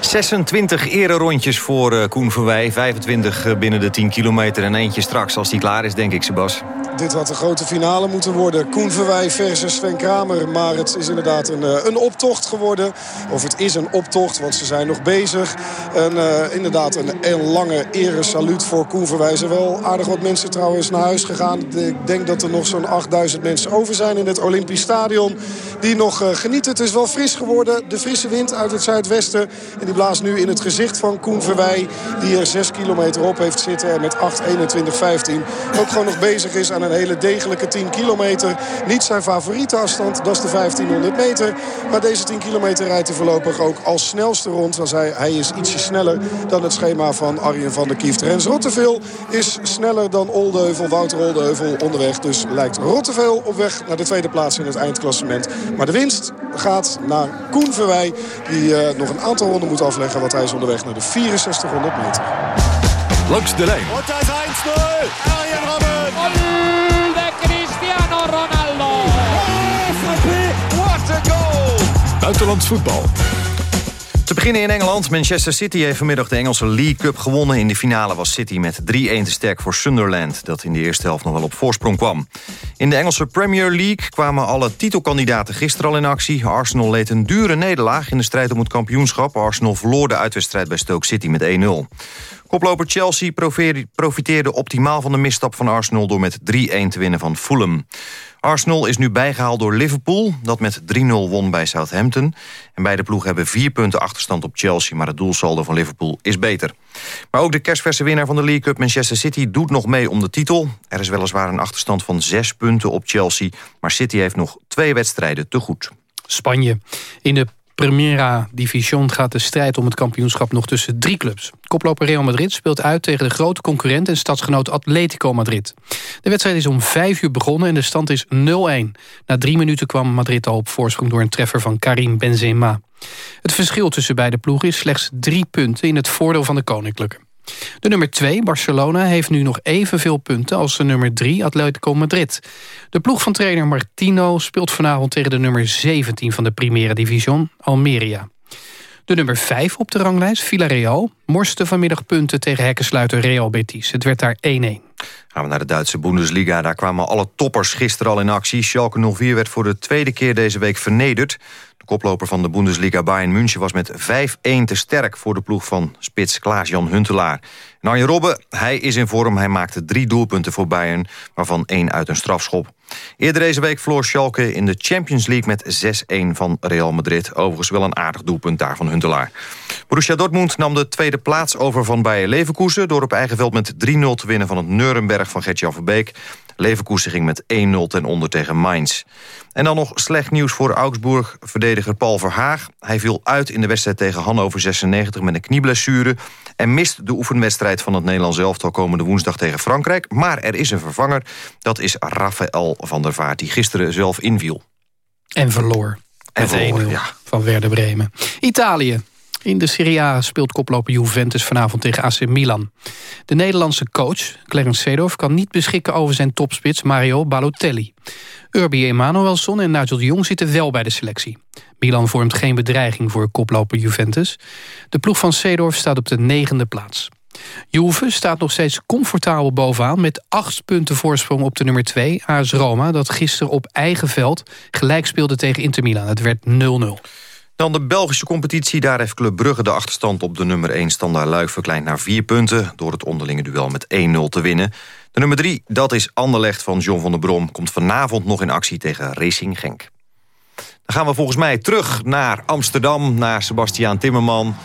26 ererondjes voor Koen Verwij. 25 binnen de 10 kilometer en eentje straks als die klaar is, denk ik, Sebas. Dit had de grote finale moeten worden. Koen Verwij versus Sven Kramer. Maar het is inderdaad een, eh, een optocht geworden. Of het is een optocht, want ze zijn nog bezig. En eh, inderdaad een, een lange ere saluut voor Koen Verwij. Er wel aardig wat mensen trouwens naar huis gegaan. Ik denk dat er nog zo'n 8000 mensen over zijn in het Olympisch Stadion. Die nog eh, genieten. Het is wel fris geworden. De frisse wind uit het zuidwesten. En die blaast nu in het gezicht van Koen Verwij. Die er 6 kilometer op heeft zitten. En met 8.21.15 ook gewoon nog bezig is aan een hele degelijke 10 kilometer. Niet zijn favoriete afstand, dat is de 1500 meter. Maar deze 10 kilometer rijdt hij voorlopig ook als snelste rond. Want hij, hij is ietsje sneller dan het schema van Arjen van der Kieft. Rens Rottevel is sneller dan Oldeuvel, Wouter Oldeuvel onderweg. Dus lijkt Rottevel op weg naar de tweede plaats in het eindklassement. Maar de winst gaat naar Koen Verwij. Die eh, nog een aantal ronden moet afleggen. Want hij is onderweg naar de 6400 meter. Langs de lijn. Buitenlands voetbal. Te beginnen in Engeland. Manchester City heeft vanmiddag de Engelse League Cup gewonnen. In de finale was City met 3-1 te sterk voor Sunderland... dat in de eerste helft nog wel op voorsprong kwam. In de Engelse Premier League kwamen alle titelkandidaten gisteren al in actie. Arsenal leed een dure nederlaag in de strijd om het kampioenschap. Arsenal verloor de uitwedstrijd bij Stoke City met 1-0. Koploper Chelsea profiteerde optimaal van de misstap van Arsenal... door met 3-1 te winnen van Fulham. Arsenal is nu bijgehaald door Liverpool, dat met 3-0 won bij Southampton. En beide ploegen hebben vier punten achterstand op Chelsea... maar het doelsaldo van Liverpool is beter. Maar ook de kerstverse winnaar van de League Cup, Manchester City... doet nog mee om de titel. Er is weliswaar een achterstand van zes punten op Chelsea... maar City heeft nog twee wedstrijden te goed. Spanje. In de Primera Division gaat de strijd om het kampioenschap nog tussen drie clubs. Koploper Real Madrid speelt uit tegen de grote concurrent en stadsgenoot Atletico Madrid. De wedstrijd is om vijf uur begonnen en de stand is 0-1. Na drie minuten kwam Madrid al op voorsprong door een treffer van Karim Benzema. Het verschil tussen beide ploegen is slechts drie punten in het voordeel van de Koninklijke. De nummer 2, Barcelona, heeft nu nog evenveel punten als de nummer 3, Atletico Madrid. De ploeg van trainer Martino speelt vanavond tegen de nummer 17 van de Primera Division, Almeria. De nummer 5 op de ranglijst, Villarreal, morste vanmiddag punten tegen hekkensluiter Real Betis. Het werd daar 1-1. Gaan we naar de Duitse Bundesliga. Daar kwamen alle toppers gisteren al in actie. Schalke 04 werd voor de tweede keer deze week vernederd. De koploper van de Bundesliga Bayern München was met 5-1 te sterk... voor de ploeg van spits Klaas-Jan Huntelaar. En Arjen Robben, hij is in vorm. Hij maakte drie doelpunten voor Bayern, waarvan één uit een strafschop. Eerder deze week verloor Schalke in de Champions League met 6-1 van Real Madrid. Overigens wel een aardig doelpunt daar van Huntelaar. Borussia Dortmund nam de tweede plaats over van Bayer Leverkusen... door op eigen veld met 3-0 te winnen van het Nuremberg van Gertjan Verbeek. Leverkusen ging met 1-0 ten onder tegen Mainz. En dan nog slecht nieuws voor Augsburg. Verdediger Paul Verhaag. Hij viel uit in de wedstrijd tegen Hannover 96 met een knieblessure... en mist de oefenwedstrijd van het Nederlands elftal komende woensdag tegen Frankrijk. Maar er is een vervanger. Dat is Rafael van der Vaart, die gisteren zelf inviel. En verloor. En verloor, 1-0 ja. van Werder Bremen. Italië. In de Serie A speelt koploper Juventus vanavond tegen AC Milan. De Nederlandse coach, Clarence Seedorf, kan niet beschikken over zijn topspits Mario Balotelli. Urbi Emanuelson en Nigel de Jong zitten wel bij de selectie. Milan vormt geen bedreiging voor koploper Juventus. De ploeg van Seedorf staat op de negende plaats. Juve staat nog steeds comfortabel bovenaan... met acht punten voorsprong op de nummer 2, AS Roma... dat gisteren op eigen veld gelijk speelde tegen Inter Milan. Het werd 0-0. Dan de Belgische competitie. Daar heeft Club Brugge de achterstand op de nummer 1 Standaard Luik verkleind naar 4 punten... door het onderlinge duel met 1-0 te winnen. De nummer 3, dat is Anderlecht van John van der Brom... komt vanavond nog in actie tegen Racing Genk. Dan gaan we volgens mij terug naar Amsterdam, naar Sebastiaan Timmerman.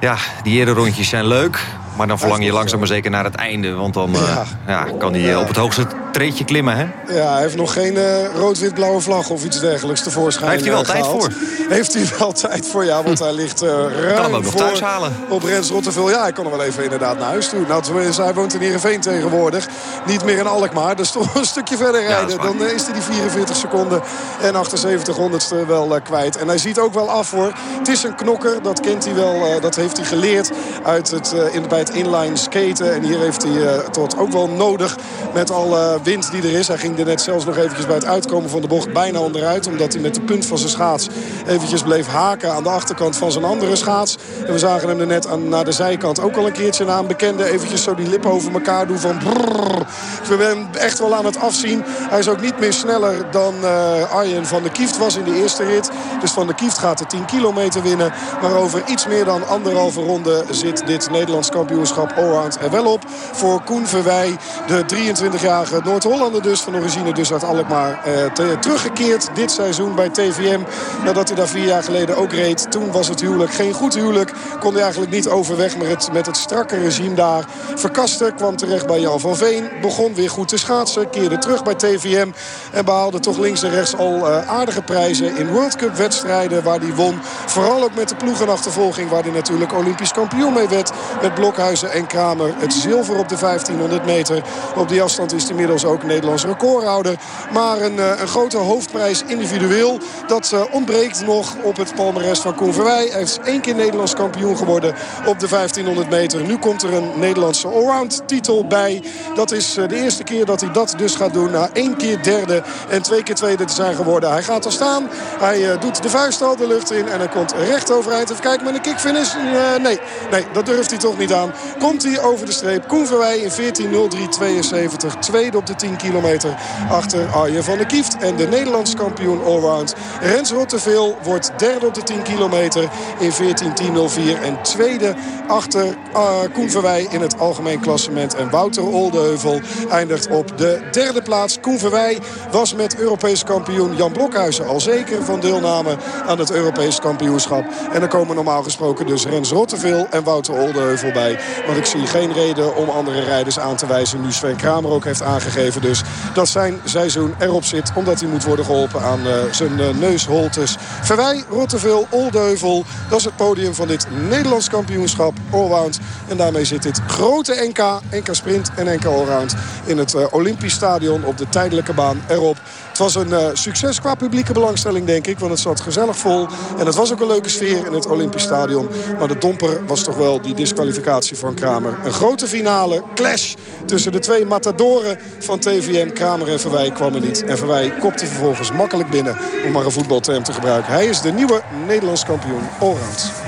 Ja, die eerder rondjes zijn leuk... maar dan verlang je langzaam maar zeker naar het einde... want dan eh, ja, kan hij eh, op het hoogste treedje klimmen, hè? Ja, hij heeft nog geen eh, rood-wit-blauwe vlag of iets dergelijks tevoorschijn Heeft hij wel eh, tijd voor? Heeft hij wel tijd voor, ja, want hij ligt eh ruim Kan hem ook nog thuis halen. op Rens Rottevel. Ja, hij kan er wel even inderdaad naar huis toe. Nou, hij woont in Heerenveen tegenwoordig. Niet meer in Alkmaar, dus (laughs) toch een stukje verder rijden. Dan eh, is hij die 44 seconden en 78 honderdste wel eh, kwijt. En hij ziet ook wel af hoor. Het is een knokker, dat kent hij wel. eh, dat heeft hij geleerd uit het, eh, in, bij inline skaten. En hier heeft hij eh, tot ook wel nodig met al eh, wind die er is. Hij ging er net zelfs nog eventjes bij het uitkomen van de bocht bijna onderuit. Omdat hij met de punt van zijn schaats eventjes bleef haken aan de achterkant van zijn andere schaats. En we zagen hem er net aan, naar de zijkant ook al een keertje na een bekende. Eventjes zo die lippen over elkaar doen van. We zijn hem echt wel aan het afzien. Hij is ook niet meer sneller dan uh, Arjen van der Kieft was in de eerste rit. Dus van der Kieft gaat de 10 kilometer winnen. Maar over iets meer dan anderhalve ronde zit dit Nederlands kampioenschap er wel op. Voor Koen Verwij, de 23-jarige Noord-Hollander dus van origine dus uit Alkmaar. Te, teruggekeerd dit seizoen bij TVM. Nadat hij daar vier jaar geleden ook reed. Toen was het huwelijk geen goed huwelijk. Kon hij eigenlijk niet overweg met het, met het strakke regime daar. Verkaste kwam terecht bij Jan van Veen. Begon weer goed te schaatsen. Keerde terug bij TVM. En behaalde toch links en rechts al uh, aardige prijzen in World Cup wedstrijden waar hij won. Vooral ook met de ploegenachtervolging waar hij natuurlijk Olympisch kampioen mee werd. Met En Kramer. Het zilver op de 1500 meter. Op die afstand is hij inmiddels ook Nederlands recordhouder. Maar een, uh, een grote hoofdprijs individueel. Dat uh, ontbreekt nog op het palmarès van Koen Verwij. Hij heeft één keer Nederlands kampioen geworden op de 1500 meter. Nu komt er een Nederlandse allround titel bij. Dat is uh, de eerste keer dat hij dat dus gaat doen. Na één keer derde en twee keer tweede te zijn geworden. Hij gaat er staan. Hij doet de vuist al de lucht in. En hij komt recht overeind. Even kijken met een kickfinish. Nee, nee, dat durft hij toch niet aan. Komt hij over de streep. Koen Verwij in 14.03.72. Tweede op de 10 kilometer achter Arjen van der Kieft. En de Nederlands kampioen allround. Rens Rotteveel wordt derde op de 10 kilometer in 14.10.04. En tweede achter uh, Koen in het algemeen klassement. En Wouter Oldeheuvel eindigt op de derde plaats. Koen Verwij was met Europees kampioen Jan Blokhuizen al zeker van deelname aan het Europees kampioenschap. En er komen normaal gesproken dus Rens Rotteveel en Wouter Oldeheuvel bij. Want ik zie geen reden om andere rijders aan te wijzen. Nu Sven Kramer ook heeft aangegeven dus dat zijn seizoen erop zit. Omdat hij moet worden geholpen aan uh, zijn uh, neusholtes. Verwij, Rotteveel, Oldeheuvel. Dat is het podium van dit Nederlands kampioenschap Allround. En daarmee zit dit grote NK, NK Sprint en NK Allround... in het uh, Olympisch Stadion op de tijdelijke baan erop. Het was een uh, succes qua publieke belangstelling, denk ik. Want het zat gezellig vol. En het was ook een leuke sfeer in het Olympisch Stadion. Maar de domper was toch wel die disqualificatie van Kramer. Een grote finale, clash tussen de twee matadoren van TVM. Kramer en Verwij kwam er niet. En Verwij kopte vervolgens makkelijk binnen, om maar een voetbalterm te gebruiken. Hij is de nieuwe Nederlands kampioen allround.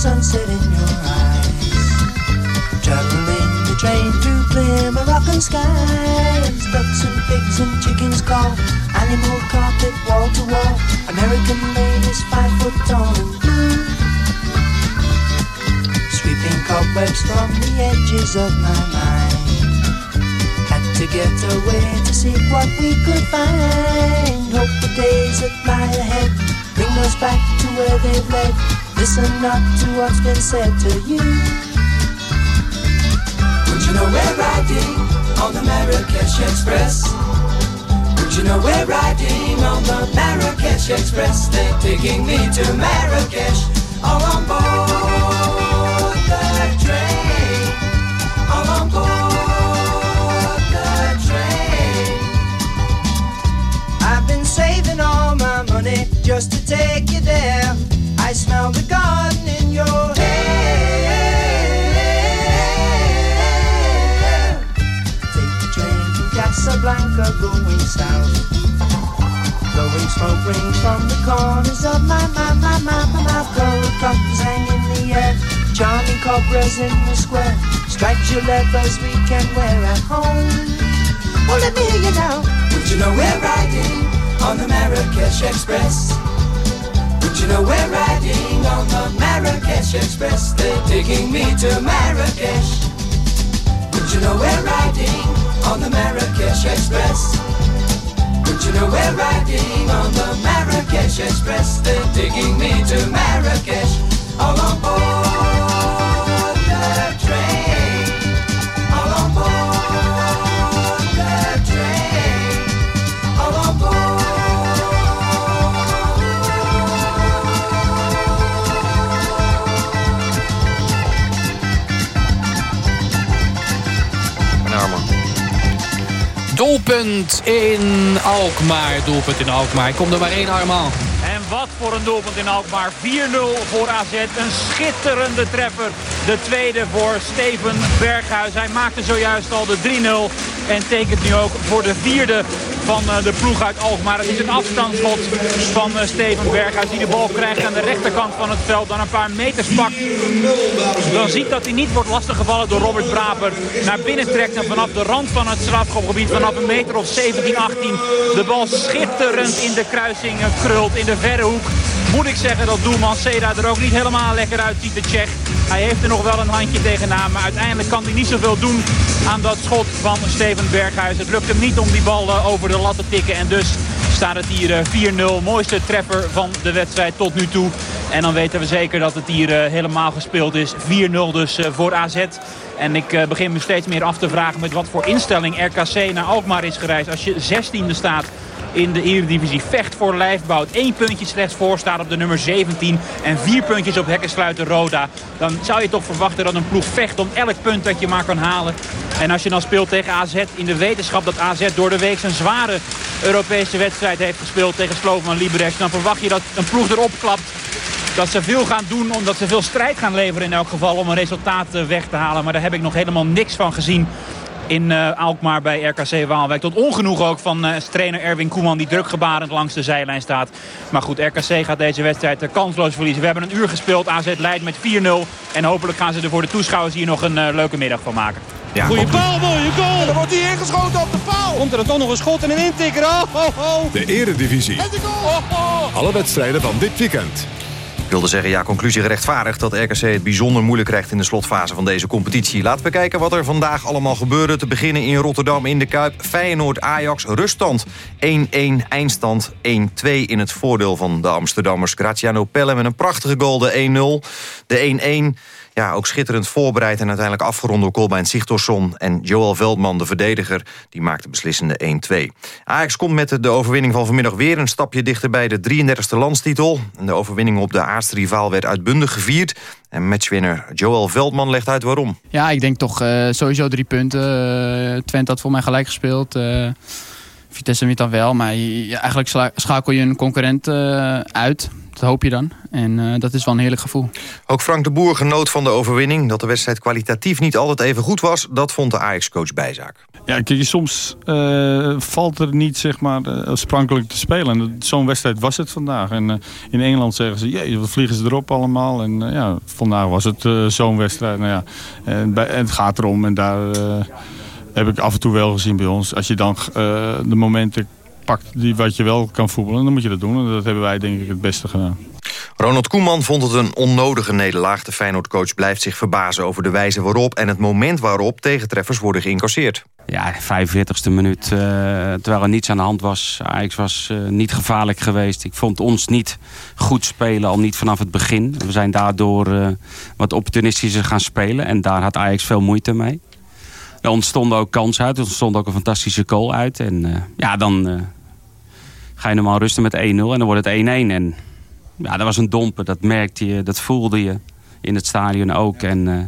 Sunset in your eyes. Juggling the train through clear Moroccan skies. Ducks and pigs and chickens call. Animal carpet wall to wall. American ladies five foot tall and blue. Sweeping cobwebs from the edges of my mind. Had to get away to see what we could find. Hope the days that lie ahead bring us back to where they've led. Listen not to what's been said to you. Would you know we're riding on the Marrakesh Express? Would you know we're riding on the Marrakesh Express? They're taking me to Marrakesh, all on board the train. All on board the train. I've been saving all my money just to take you there. I smell the garden in your hair. Take the train from Casablanca going south. Blowing smoke rings from the corners of my, my, my, my, my mouth. Gold buttons hang in the air. Charming cobras in the square. Stripes your leathers we can wear at home. Well, let me hear you now. Would you know we're riding on the Marrakesh Express? Know we're riding on the Marrakesh Express? They're taking me to Marrakesh. Would you know we're riding on the Marrakesh Express? Would you know we're riding on the Marrakesh Express? They're taking me to Marrakesh. All on board Doelpunt in Alkmaar. Doelpunt in Alkmaar. Komt er maar één Armand. En wat voor een doelpunt in Alkmaar. 4-0 voor AZ. Een schitterende treffer. De tweede voor Steven Berghuis. Hij maakte zojuist al de 3-0. En tekent nu ook voor de vierde van eh, de ploeg uit Alkmaar. Het is een afstandsschot van eh, Steven Berghuis die de bal krijgt aan de rechterkant van het veld. Dan een paar meters pakt. Dan ziet dat hij niet wordt lastiggevallen door Robert Braper. Naar binnen trekt en vanaf de rand van het strafschopgebied vanaf een meter of 17, 18 de bal schitterend in de kruising eh, krult in de verre hoek. Moet ik zeggen dat doelman Seda er ook niet helemaal lekker uitziet, de Tsjech. Hij heeft er nog wel een handje tegenaan, maar uiteindelijk kan hij niet zoveel doen aan dat schot van Steven Berghuis. Het lukt hem niet om die bal eh, over de lat te tikken en dus staat het hier eh, 4-0. Mooiste treffer van de wedstrijd tot nu toe. En dan weten we zeker dat het hier eh, helemaal gespeeld is. 4-0 dus voor AZ. En ik begin me steeds meer af te vragen met wat voor instelling RKC naar Alkmaar is gereisd. Als je 16e staat in de Eredivisie vecht voor lijfbouw. Eén puntje slechts voor staat op de nummer 17 en vier puntjes op hekkensluiter Roda. Dan zou je toch verwachten dat een ploeg vecht om elk punt dat je maar kan halen. En als je dan speelt tegen AZ in de wetenschap dat AZ door de week zijn zware Europese wedstrijd heeft gespeeld tegen Slovan Liberec. Dan verwacht je dat een ploeg erop klapt dat ze veel gaan doen, omdat ze veel strijd gaan leveren in elk geval om een resultaat eh, weg te halen. Maar daar heb ik nog helemaal niks van gezien in uh, Alkmaar bij RKC Waalwijk. Tot ongenoeg ook van uh, trainer Erwin Koeman die drukgebarend langs de zijlijn staat. Maar goed, RKC gaat deze wedstrijd uh, kansloos verliezen. We hebben een uur gespeeld, AZ leidt met 4-0. En hopelijk gaan ze er voor de toeschouwers hier nog een leuke middag van maken. Ja, Goeie paal, mooie goal. En dan wordt hij ingeschoten op de paal. Komt er dan toch nog een schot en een intikker. Oh, oh, oh. De eredivisie. Alle wedstrijden van dit weekend. Wilde zeggen, ja, conclusie gerechtvaardigd dat RKC het bijzonder moeilijk krijgt in de slotfase van deze competitie. Laten we kijken wat er vandaag allemaal gebeurde. Te beginnen in Rotterdam in de Kuip. Feyenoord-Ajax, ruststand 1-1, eindstand 1-2 in het voordeel van de Amsterdammers. Graziano Pelle met een prachtige goal, de 1-0. De 1-1 ja, ook schitterend voorbereid en uiteindelijk afgerond door Colbein Sigtorsson. En Joel Veldman, de verdediger, die maakt de beslissende 1-2. Ajax komt met de overwinning van vanmiddag weer een stapje dichter bij de 33e landstitel. De overwinning op de aardste rivaal werd uitbundig gevierd. En matchwinner Joel Veldman legt uit waarom. Ja, ik denk toch uh, sowieso drie punten. Uh, Twente had voor mij gelijk gespeeld. Uh, Vitesse wint dan wel, maar je, eigenlijk schakel je een concurrent uit. Dat hoop je dan. En uh, dat is wel een heerlijk gevoel. Ook Frank de Boer genoot van de overwinning. Dat de wedstrijd kwalitatief niet altijd even goed was... dat vond de Ajax-coach bijzaak. Ja, kijk, soms uh, valt er niet zeg maar, uh, sprankelijk te spelen. Zo'n wedstrijd was het vandaag. En in Engeland zeggen ze, jee, wat vliegen ze erop allemaal. En ja, vandaag was het zo'n wedstrijd. Nou ja, en, bij, en het gaat erom. En daar heb ik af en toe wel gezien bij ons. Als je dan de momenten pakt die wat je wel kan voetballen, dan moet je dat doen. En dat hebben wij denk ik het beste gedaan. Ronald Koeman vond het een onnodige nederlaag. De Feyenoord-coach blijft zich verbazen over de wijze waarop... en het moment waarop tegentreffers worden geïncasseerd. Ja, 45e minuut, uh, terwijl er niets aan de hand was. Ajax was uh, niet gevaarlijk geweest. Ik vond ons niet goed spelen, al niet vanaf het begin. We zijn daardoor uh, wat opportunistischer gaan spelen. En daar had Ajax veel moeite mee. Er ontstonden ook kansen uit. Er ontstond ook een fantastische goal uit. En ja, dan ga je normaal rusten met 1-0 en dan wordt het 1-1. En ja, dat was een domper. Dat merkte je, dat voelde je in het stadion ook. En uh,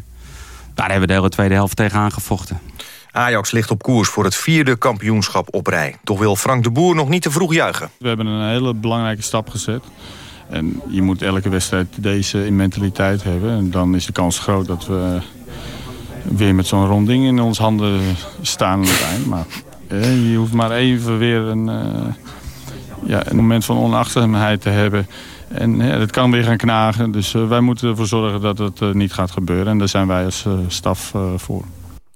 daar hebben we de hele tweede helft tegen aangevochten. Ajax ligt op koers voor het vierde kampioenschap op rij. Toch wil Frank de Boer nog niet te vroeg juichen. We hebben een hele belangrijke stap gezet. En je moet elke wedstrijd deze in mentaliteit hebben. En dan is de kans groot dat we weer met zo'n ronding in onze handen staan aan het eind. Maar eh, je hoeft maar even weer een... Uh, ja, een moment van onachtzaamheid te hebben. En ja, dat kan weer gaan knagen. Dus uh, wij moeten ervoor zorgen dat het uh, niet gaat gebeuren. En daar zijn wij als uh, staf voor.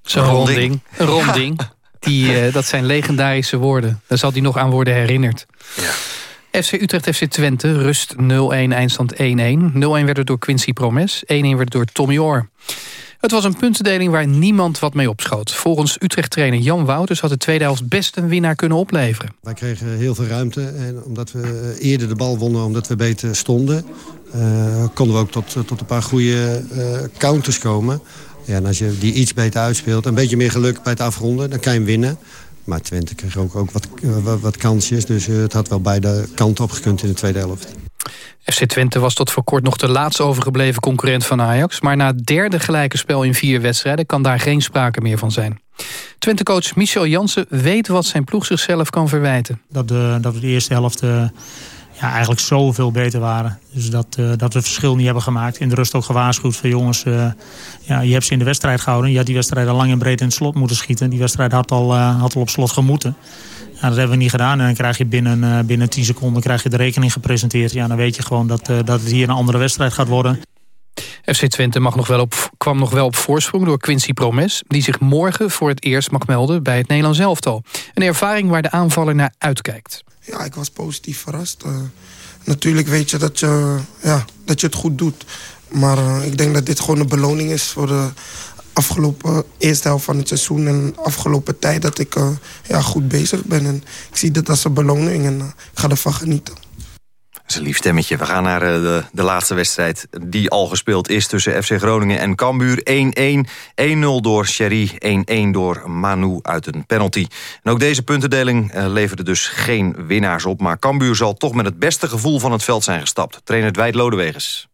Zo'n ronding. Een ronding. (laughs) Die, dat zijn legendarische woorden. Daar zal hij nog aan worden herinnerd. Ja. FC Utrecht, FC Twente, rust 0-1, eindstand 1-1. 0-1 werd er door Quincy Promes, 1-1 werd door Tommy Orr. Het was een puntendeling waar niemand wat mee opschoot. Volgens Utrecht-trainer Jan Wouters had de tweede helft best een winnaar kunnen opleveren. Wij kregen heel veel ruimte en omdat we eerder de bal wonnen, omdat we beter stonden... Uh, konden we ook tot, tot een paar goede uh, counters komen. Ja, en als je die iets beter uitspeelt, een beetje meer geluk bij het afronden... dan kan je hem winnen. Maar Twente kreeg ook, ook wat, wat, wat kansjes, dus het had wel beide kanten opgekund in de tweede helft. FC Twente was tot voor kort nog de laatste overgebleven concurrent van Ajax... maar na het derde gelijke spel in vier wedstrijden... kan daar geen sprake meer van zijn. Twente-coach Michel Jansen weet wat zijn ploeg zichzelf kan verwijten. Dat, de, dat we de eerste helft eh, ja, eigenlijk zoveel beter waren. Dus dat, eh, dat we verschil niet hebben gemaakt. In de rust ook gewaarschuwd van jongens, eh, ja, je hebt ze in de wedstrijd gehouden. Je had die wedstrijd al lang en breed in het slot moeten schieten. Die wedstrijd had al, had al op slot gemoeten. Ja, dat hebben we niet gedaan. En dan krijg je binnen, eh, binnen 10 seconden krijg je de rekening gepresenteerd. Ja, dan weet je gewoon dat, eh, dat het hier een andere wedstrijd gaat worden. FC Twente mag nog wel op, kwam nog wel op voorsprong door Quincy Promes... die zich morgen voor het eerst mag melden bij het Nederlands elftal. Een ervaring waar de aanvaller naar uitkijkt. Ja, ik was positief verrast. Eh, natuurlijk weet je dat je, ja, dat je het goed doet. Maar eh, ik denk dat dit gewoon een beloning is voor de afgelopen eerste helft van het seizoen... en afgelopen tijd dat ik eh, ja, goed bezig ben. En ik zie dit als een beloning en eh, ik ga ervan genieten. Dat is een lief stemmetje. We gaan naar eh, de, de laatste wedstrijd die al gespeeld is... tussen FC Groningen en Cambuur. 1-1, 1-0 door Sherry, 1-1 door Manu uit een penalty. En ook deze puntendeling leverde dus geen winnaars op... maar Cambuur zal toch met het beste gevoel van het veld zijn gestapt. Trainer Dwight Lodewegers.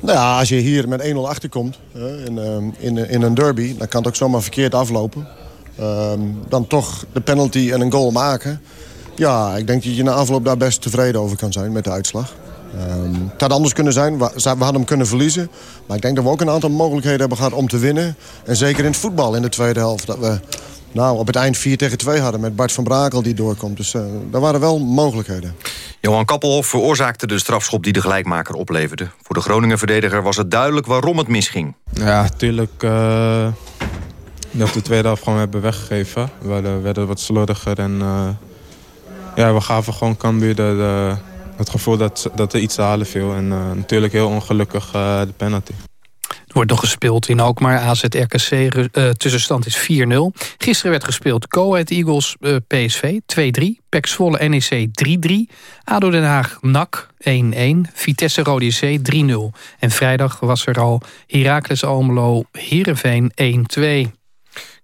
Nou als je hier met 1-0 achterkomt in, ehm, in, in een derby... dan kan het ook zomaar verkeerd aflopen. Ehm, dan toch de penalty en een goal maken. Ja, ik denk dat je na afloop daar best tevreden over kan zijn met de uitslag. Ehm, het had anders kunnen zijn. We, we hadden hem kunnen verliezen. Maar ik denk dat we ook een aantal mogelijkheden hebben gehad om te winnen. En zeker in het voetbal in de tweede helft. Dat we nou, op het eind 4 tegen 2 hadden met Bart van Brakel die doorkomt. Dus uh, daar waren wel mogelijkheden. Johan Kappelhof veroorzaakte de strafschop die de gelijkmaker opleverde. Voor de Groningen-verdediger was het duidelijk waarom het misging. Ja, natuurlijk uh, dat de tweede helft gewoon hebben weggegeven. We werden, werden wat slordiger en uh, ja, we gaven gewoon Cambuur de, de, het gevoel dat, dat er iets te halen viel. En uh, natuurlijk heel ongelukkig de penalty. Wordt nog gespeeld in Alkmaar. AZ-RKC uh, tussenstand is 4-0. Gisteren werd gespeeld Ahead Eagles uh, PSV 2-3. PEC Zwolle NEC 3-3. ADO Den Haag NAC 1-1. Vitesse Rode C 3-0. En vrijdag was er al Heracles Almelo Heerenveen 1-2.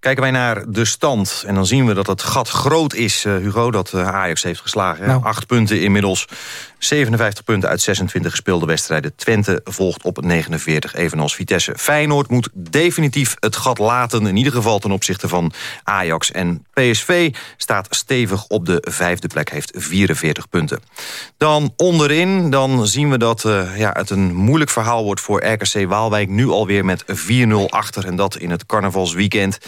Kijken wij naar de stand en dan zien we dat het gat groot is, uh, Hugo, dat uh, Ajax heeft geslagen. Nou. Acht punten inmiddels, 57 punten uit 26 gespeelde wedstrijden. Twente volgt op 49, evenals Vitesse. Feyenoord moet definitief het gat laten, in ieder geval ten opzichte van Ajax. En PSV staat stevig op de vijfde plek, heeft 44 punten. Dan onderin, dan zien we dat uh, ja, het een moeilijk verhaal wordt voor RKC Waalwijk. Nu alweer met 4-0 achter en dat in het carnavalsweekend.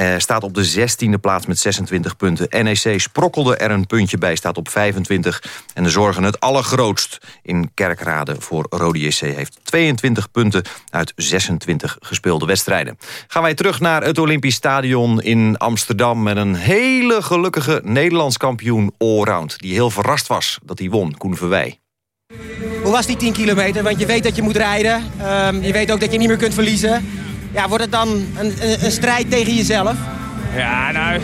Uh, staat op de 16e plaats met 26 punten. NEC sprokkelde er een puntje bij, staat op 25. En de zorgen het allergrootst in Kerkrade voor Rode JC... heeft 22 punten uit 26 gespeelde wedstrijden. Gaan wij terug naar het Olympisch Stadion in Amsterdam... met een hele gelukkige Nederlands kampioen allround... die heel verrast was dat hij won, Koen Verwij. Hoe was die 10 kilometer? Want je weet dat je moet rijden. Um, je weet ook dat je niet meer kunt verliezen. Ja, wordt het dan een, een, een, strijd tegen jezelf? Ja, nou,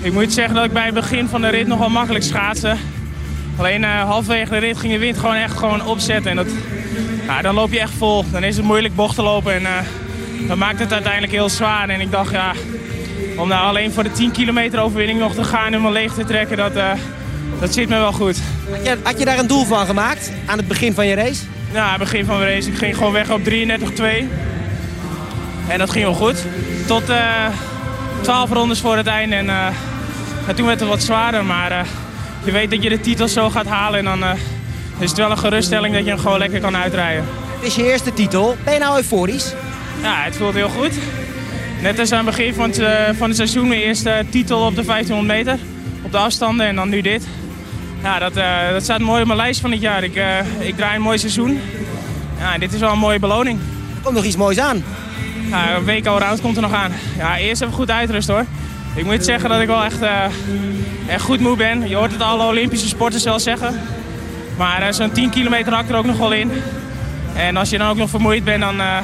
ik moet zeggen dat ik bij het begin van de rit nogal makkelijk schaatsen. Alleen uh, halverwege de rit ging de wind gewoon echt gewoon opzetten. En dat, ja, dan loop je echt vol. Dan is het moeilijk bocht te lopen en uh, dan maakt het uiteindelijk heel zwaar. En ik dacht, ja, om nou alleen voor de 10 kilometer overwinning nog te gaan en me leeg te trekken, dat, uh, dat zit me wel goed. Had je, had je daar een doel van gemaakt aan het begin van je race? Ja, aan het begin van mijn race. Ik ging gewoon weg op 33-2. En dat ging wel goed. Tot uh, 12 rondes voor het einde. En ja, toen werd het wat zwaarder. Maar uh, je weet dat je de titel zo gaat halen. En dan is het wel een geruststelling dat je hem gewoon lekker kan uitrijden. Het is je eerste titel. Ben je nou euforisch? Ja, het voelt heel goed. Net als aan het begin van het, van het seizoen mijn eerste titel op de 1500 meter. Op de afstanden en dan nu dit. Ja, dat, dat staat mooi op mijn lijst van dit jaar. Ik, ik draai een mooi seizoen. Ja, dit is wel een mooie beloning. Er komt nog iets moois aan. Ja, een week allround komt er nog aan. Ja, eerst even goed uitrust hoor. Ik moet zeggen dat ik wel echt, uh, echt goed moe ben. Je hoort het alle Olympische sporters wel zeggen. Maar uh, zo'n 10 kilometer hakt er ook nog wel in. En als je dan ook nog vermoeid bent, dan uh,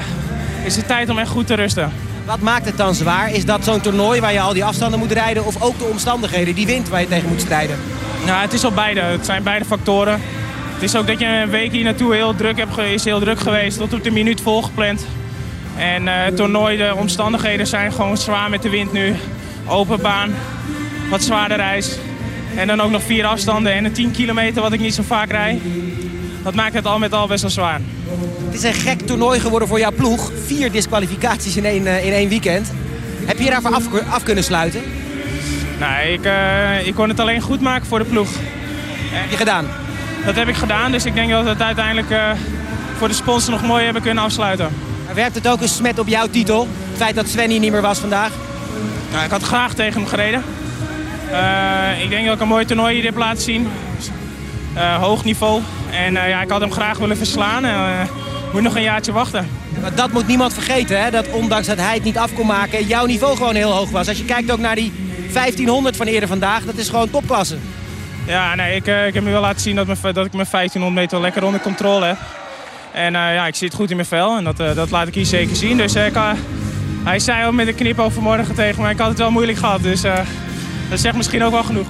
is het tijd om echt goed te rusten. Wat maakt het dan zwaar? Is dat zo'n toernooi waar je al die afstanden moet rijden? Of ook de omstandigheden, die wind waar je tegen moet strijden? Nou, het is al beide. Het zijn beide factoren. Het is ook dat je een week hier naartoe heel druk hebt, is heel druk geweest. Tot op de minuut volgepland. En het toernooi, de omstandigheden zijn gewoon zwaar met de wind nu. Open baan, wat zwaarder reis. En dan ook nog vier afstanden en een 10 kilometer wat ik niet zo vaak rijd. Dat maakt het al met al best wel zwaar. Het is een gek toernooi geworden voor jouw ploeg. Vier disqualificaties in één, uh, in één weekend. Heb je daarvoor af, af kunnen sluiten? Nee, ik, eh, ik kon het alleen goed maken voor de ploeg. Heb je gedaan? Dat heb ik gedaan, dus ik denk dat we het uiteindelijk eh, voor de sponsor nog mooi hebben kunnen afsluiten. Werpt het ook een smet op jouw titel? Het feit dat Sven hier niet meer was vandaag? Nou, ik had graag tegen hem gereden. Eh, ik denk dat ik een mooi toernooi hier heb laten zien. Eh, hoog niveau. En eh, ja, ik had hem graag willen verslaan. En, moet nog een jaartje wachten. Maar dat moet niemand vergeten, hè? dat ondanks dat hij het niet af kon maken... jouw niveau gewoon heel hoog was. Als je kijkt ook naar die 1500 van eerder vandaag, dat is gewoon topklasse. Ja, nee, ik, ik heb nu wel laten zien dat, mijn, dat ik mijn 1500 meter lekker onder controle heb. En eh, ja, ik zit goed in mijn vel en dat, eh, dat laat ik hier zeker zien. Dus eh, ik, hij zei al met een knip overmorgen tegen me, ik had het wel moeilijk gehad. Dus eh, dat zegt misschien ook wel genoeg.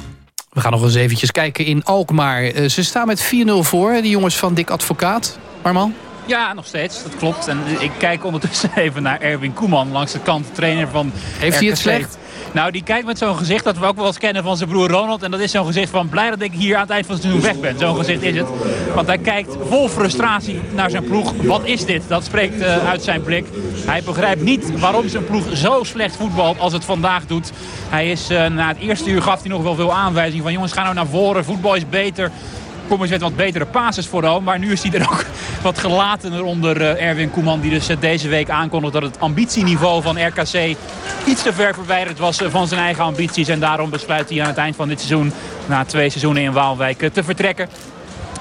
We gaan nog eens eventjes kijken in Alkmaar. Ze staan met 4-0 voor, die jongens van Dick Advocaat. Arman? Ja, nog steeds. Dat klopt. En ik kijk ondertussen (laughs) even naar Erwin Koeman langs de kant, de trainer van Heeft hij het slecht? Nou, die kijkt met zo'n gezicht dat we ook wel eens kennen van zijn broer Ronald. En dat is zo'n gezicht van blij dat ik hier aan het eind van het seizoen weg ben. Zo'n gezicht is het. Want hij kijkt vol frustratie naar zijn ploeg. Wat is dit? Dat spreekt eh, uit zijn blik. Hij begrijpt niet waarom zijn ploeg zo slecht voetbalt als het vandaag doet. Hij is, eh, na het eerste uur gaf hij nog wel veel aanwijzingen van jongens, ga nou naar voren. Voetbal is beter. Kom eens met wat betere passes vooral. Maar nu is hij er ook (laughs) wat gelatener onder eh, Erwin Koeman. Die dus eh, deze week aankondigt dat het ambitieniveau van RKC iets te ver verwijderd was eh, van zijn eigen ambities. En daarom besluit hij aan het eind van dit seizoen, na twee seizoenen in Waalwijk, te vertrekken.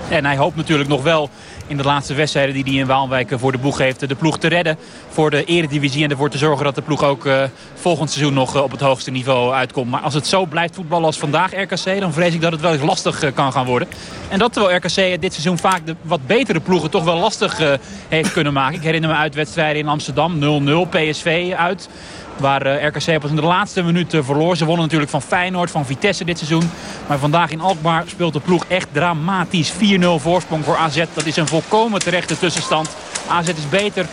En hij hoopt natuurlijk nog wel in de laatste wedstrijden die hij in Waalwijk eh, voor de boeg heeft... de ploeg te redden voor de eredivisie... en ervoor te zorgen dat de ploeg ook eh, volgend seizoen nog eh, op het hoogste niveau uitkomt. Maar als het zo blijft voetballen als vandaag RKC... dan vrees ik dat het wel eens lastig eh, kan gaan worden. En dat terwijl RKC dit seizoen vaak de wat betere ploegen toch wel lastig eh, heeft kunnen maken. Ik herinner me uitwedstrijden in Amsterdam, 0-0, PSV uit... Waar eh, RKC pas in de laatste minuut eh, verloor. Ze wonnen natuurlijk van Feyenoord, van Vitesse dit seizoen. Maar vandaag in Alkmaar speelt de ploeg echt dramatisch. 4-0 voorsprong voor AZ. Dat is een volkomen terechte tussenstand. AZ is beter.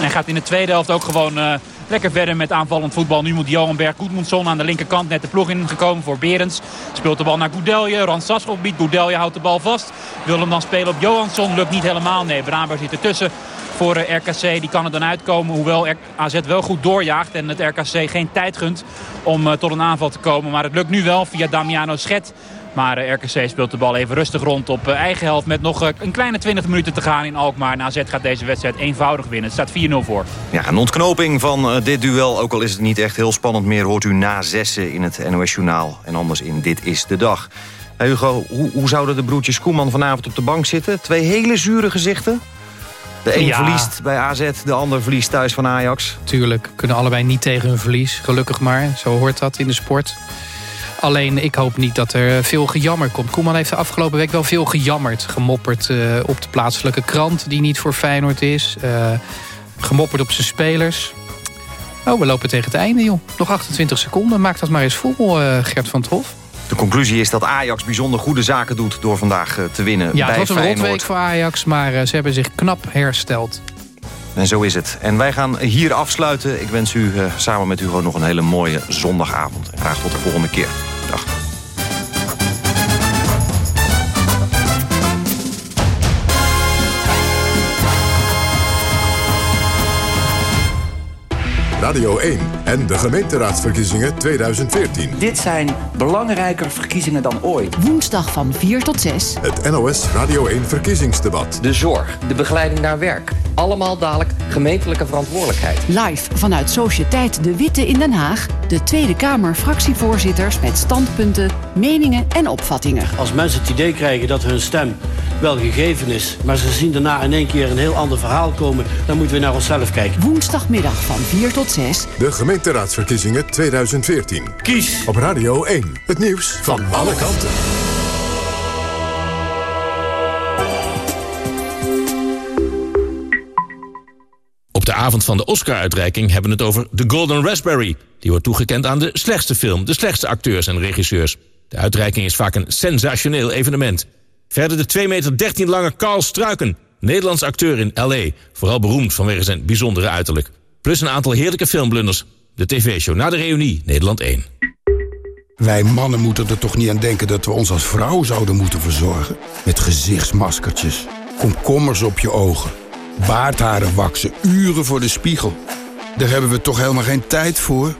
En gaat in de tweede helft ook gewoon eh, lekker verder met aanvallend voetbal. Nu moet Johan Berg Goedmundsson aan de linkerkant net de ploeg ingekomen voor Berends. Speelt de bal naar Goudelje. Rans biedt. Goudelje houdt de bal vast. Wil hem dan spelen op Johansson. Lukt niet helemaal. Nee, Braber zit ertussen voor eh, RKC. Die kan er dan uitkomen. Hoewel AZ wel goed doorjaagt. En het RKC geen tijd gunt om eh, tot een aanval te komen. Maar het lukt nu wel via Damiano Schet. Maar eh, RKC speelt de bal even rustig rond op eigen helft. Met nog een kleine 20 minuten te gaan in Alkmaar. En AZ gaat deze wedstrijd eenvoudig winnen. Het staat 4-0 voor. Ja, een ontknoping van dit duel, ook al is het niet echt heel spannend meer... hoort u na zessen in het NOS Journaal en anders in Dit is de Dag. Hugo, hoe, hoe zouden de broertjes Koeman vanavond op de bank zitten? Twee hele zure gezichten? De een Ja. verliest bij AZ, de ander verliest thuis van Ajax. Tuurlijk, kunnen allebei niet tegen hun verlies. Gelukkig maar, zo hoort dat in de sport. Alleen ik hoop niet dat er veel gejammer komt. Koeman heeft de afgelopen week wel veel gejammerd. Gemopperd eh, op de plaatselijke krant die niet voor Feyenoord is. Eh, gemopperd op zijn spelers. Oh, we lopen tegen het einde, joh. Nog 28 seconden. Maak dat maar eens vol, eh, Gert van het Hof. De conclusie is dat Ajax bijzonder goede zaken doet... door vandaag eh, te winnen Ja, bij het was een Feyenoord. rotweek voor Ajax, maar eh, ze hebben zich knap hersteld. En zo is het. En wij gaan hier afsluiten. Ik wens u eh, samen met Hugo nog een hele mooie zondagavond. En graag tot de volgende keer. Dag. Radio 1 en de gemeenteraadsverkiezingen 2014. Dit zijn belangrijker verkiezingen dan ooit. Woensdag van 4 tot 6. Het NOS Radio 1 verkiezingsdebat. De zorg, de begeleiding naar werk. Allemaal dadelijk gemeentelijke verantwoordelijkheid. Live vanuit Sociëteit De Witte in Den Haag. De Tweede Kamer fractievoorzitters met standpunten, meningen en opvattingen. Als mensen het idee krijgen dat hun stem wel gegeven is... maar ze zien daarna in één keer een heel ander verhaal komen... dan moeten we naar onszelf kijken. Woensdagmiddag van 4 tot 6. De gemeenteraadsverkiezingen 2014. Kies op Radio 1. Het nieuws van alle kanten. Op de avond van de Oscar-uitreiking hebben we het over The Golden Raspberry. Die wordt toegekend aan de slechtste film, de slechtste acteurs en regisseurs. De uitreiking is vaak een sensationeel evenement. Verder de 2 meter 13 lange Carl Struiken, Nederlands acteur in L.A. Vooral beroemd vanwege zijn bijzondere uiterlijk. Plus een aantal heerlijke filmblunders. De tv-show na de reunie, Nederland 1. Wij mannen moeten er toch niet aan denken dat we ons als vrouw zouden moeten verzorgen? Met gezichtsmaskertjes, komkommers op je ogen, baardharen waksen, uren voor de spiegel. Daar hebben we toch helemaal geen tijd voor?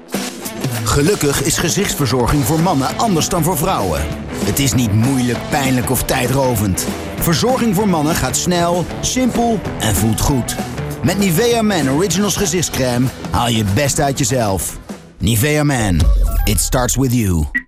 Gelukkig is gezichtsverzorging voor mannen anders dan voor vrouwen. Het is niet moeilijk, pijnlijk of tijdrovend. Verzorging voor mannen gaat snel, simpel en voelt goed. Met Nivea Man Originals gezichtscreme haal je het best uit jezelf. Nivea Man, it starts with you.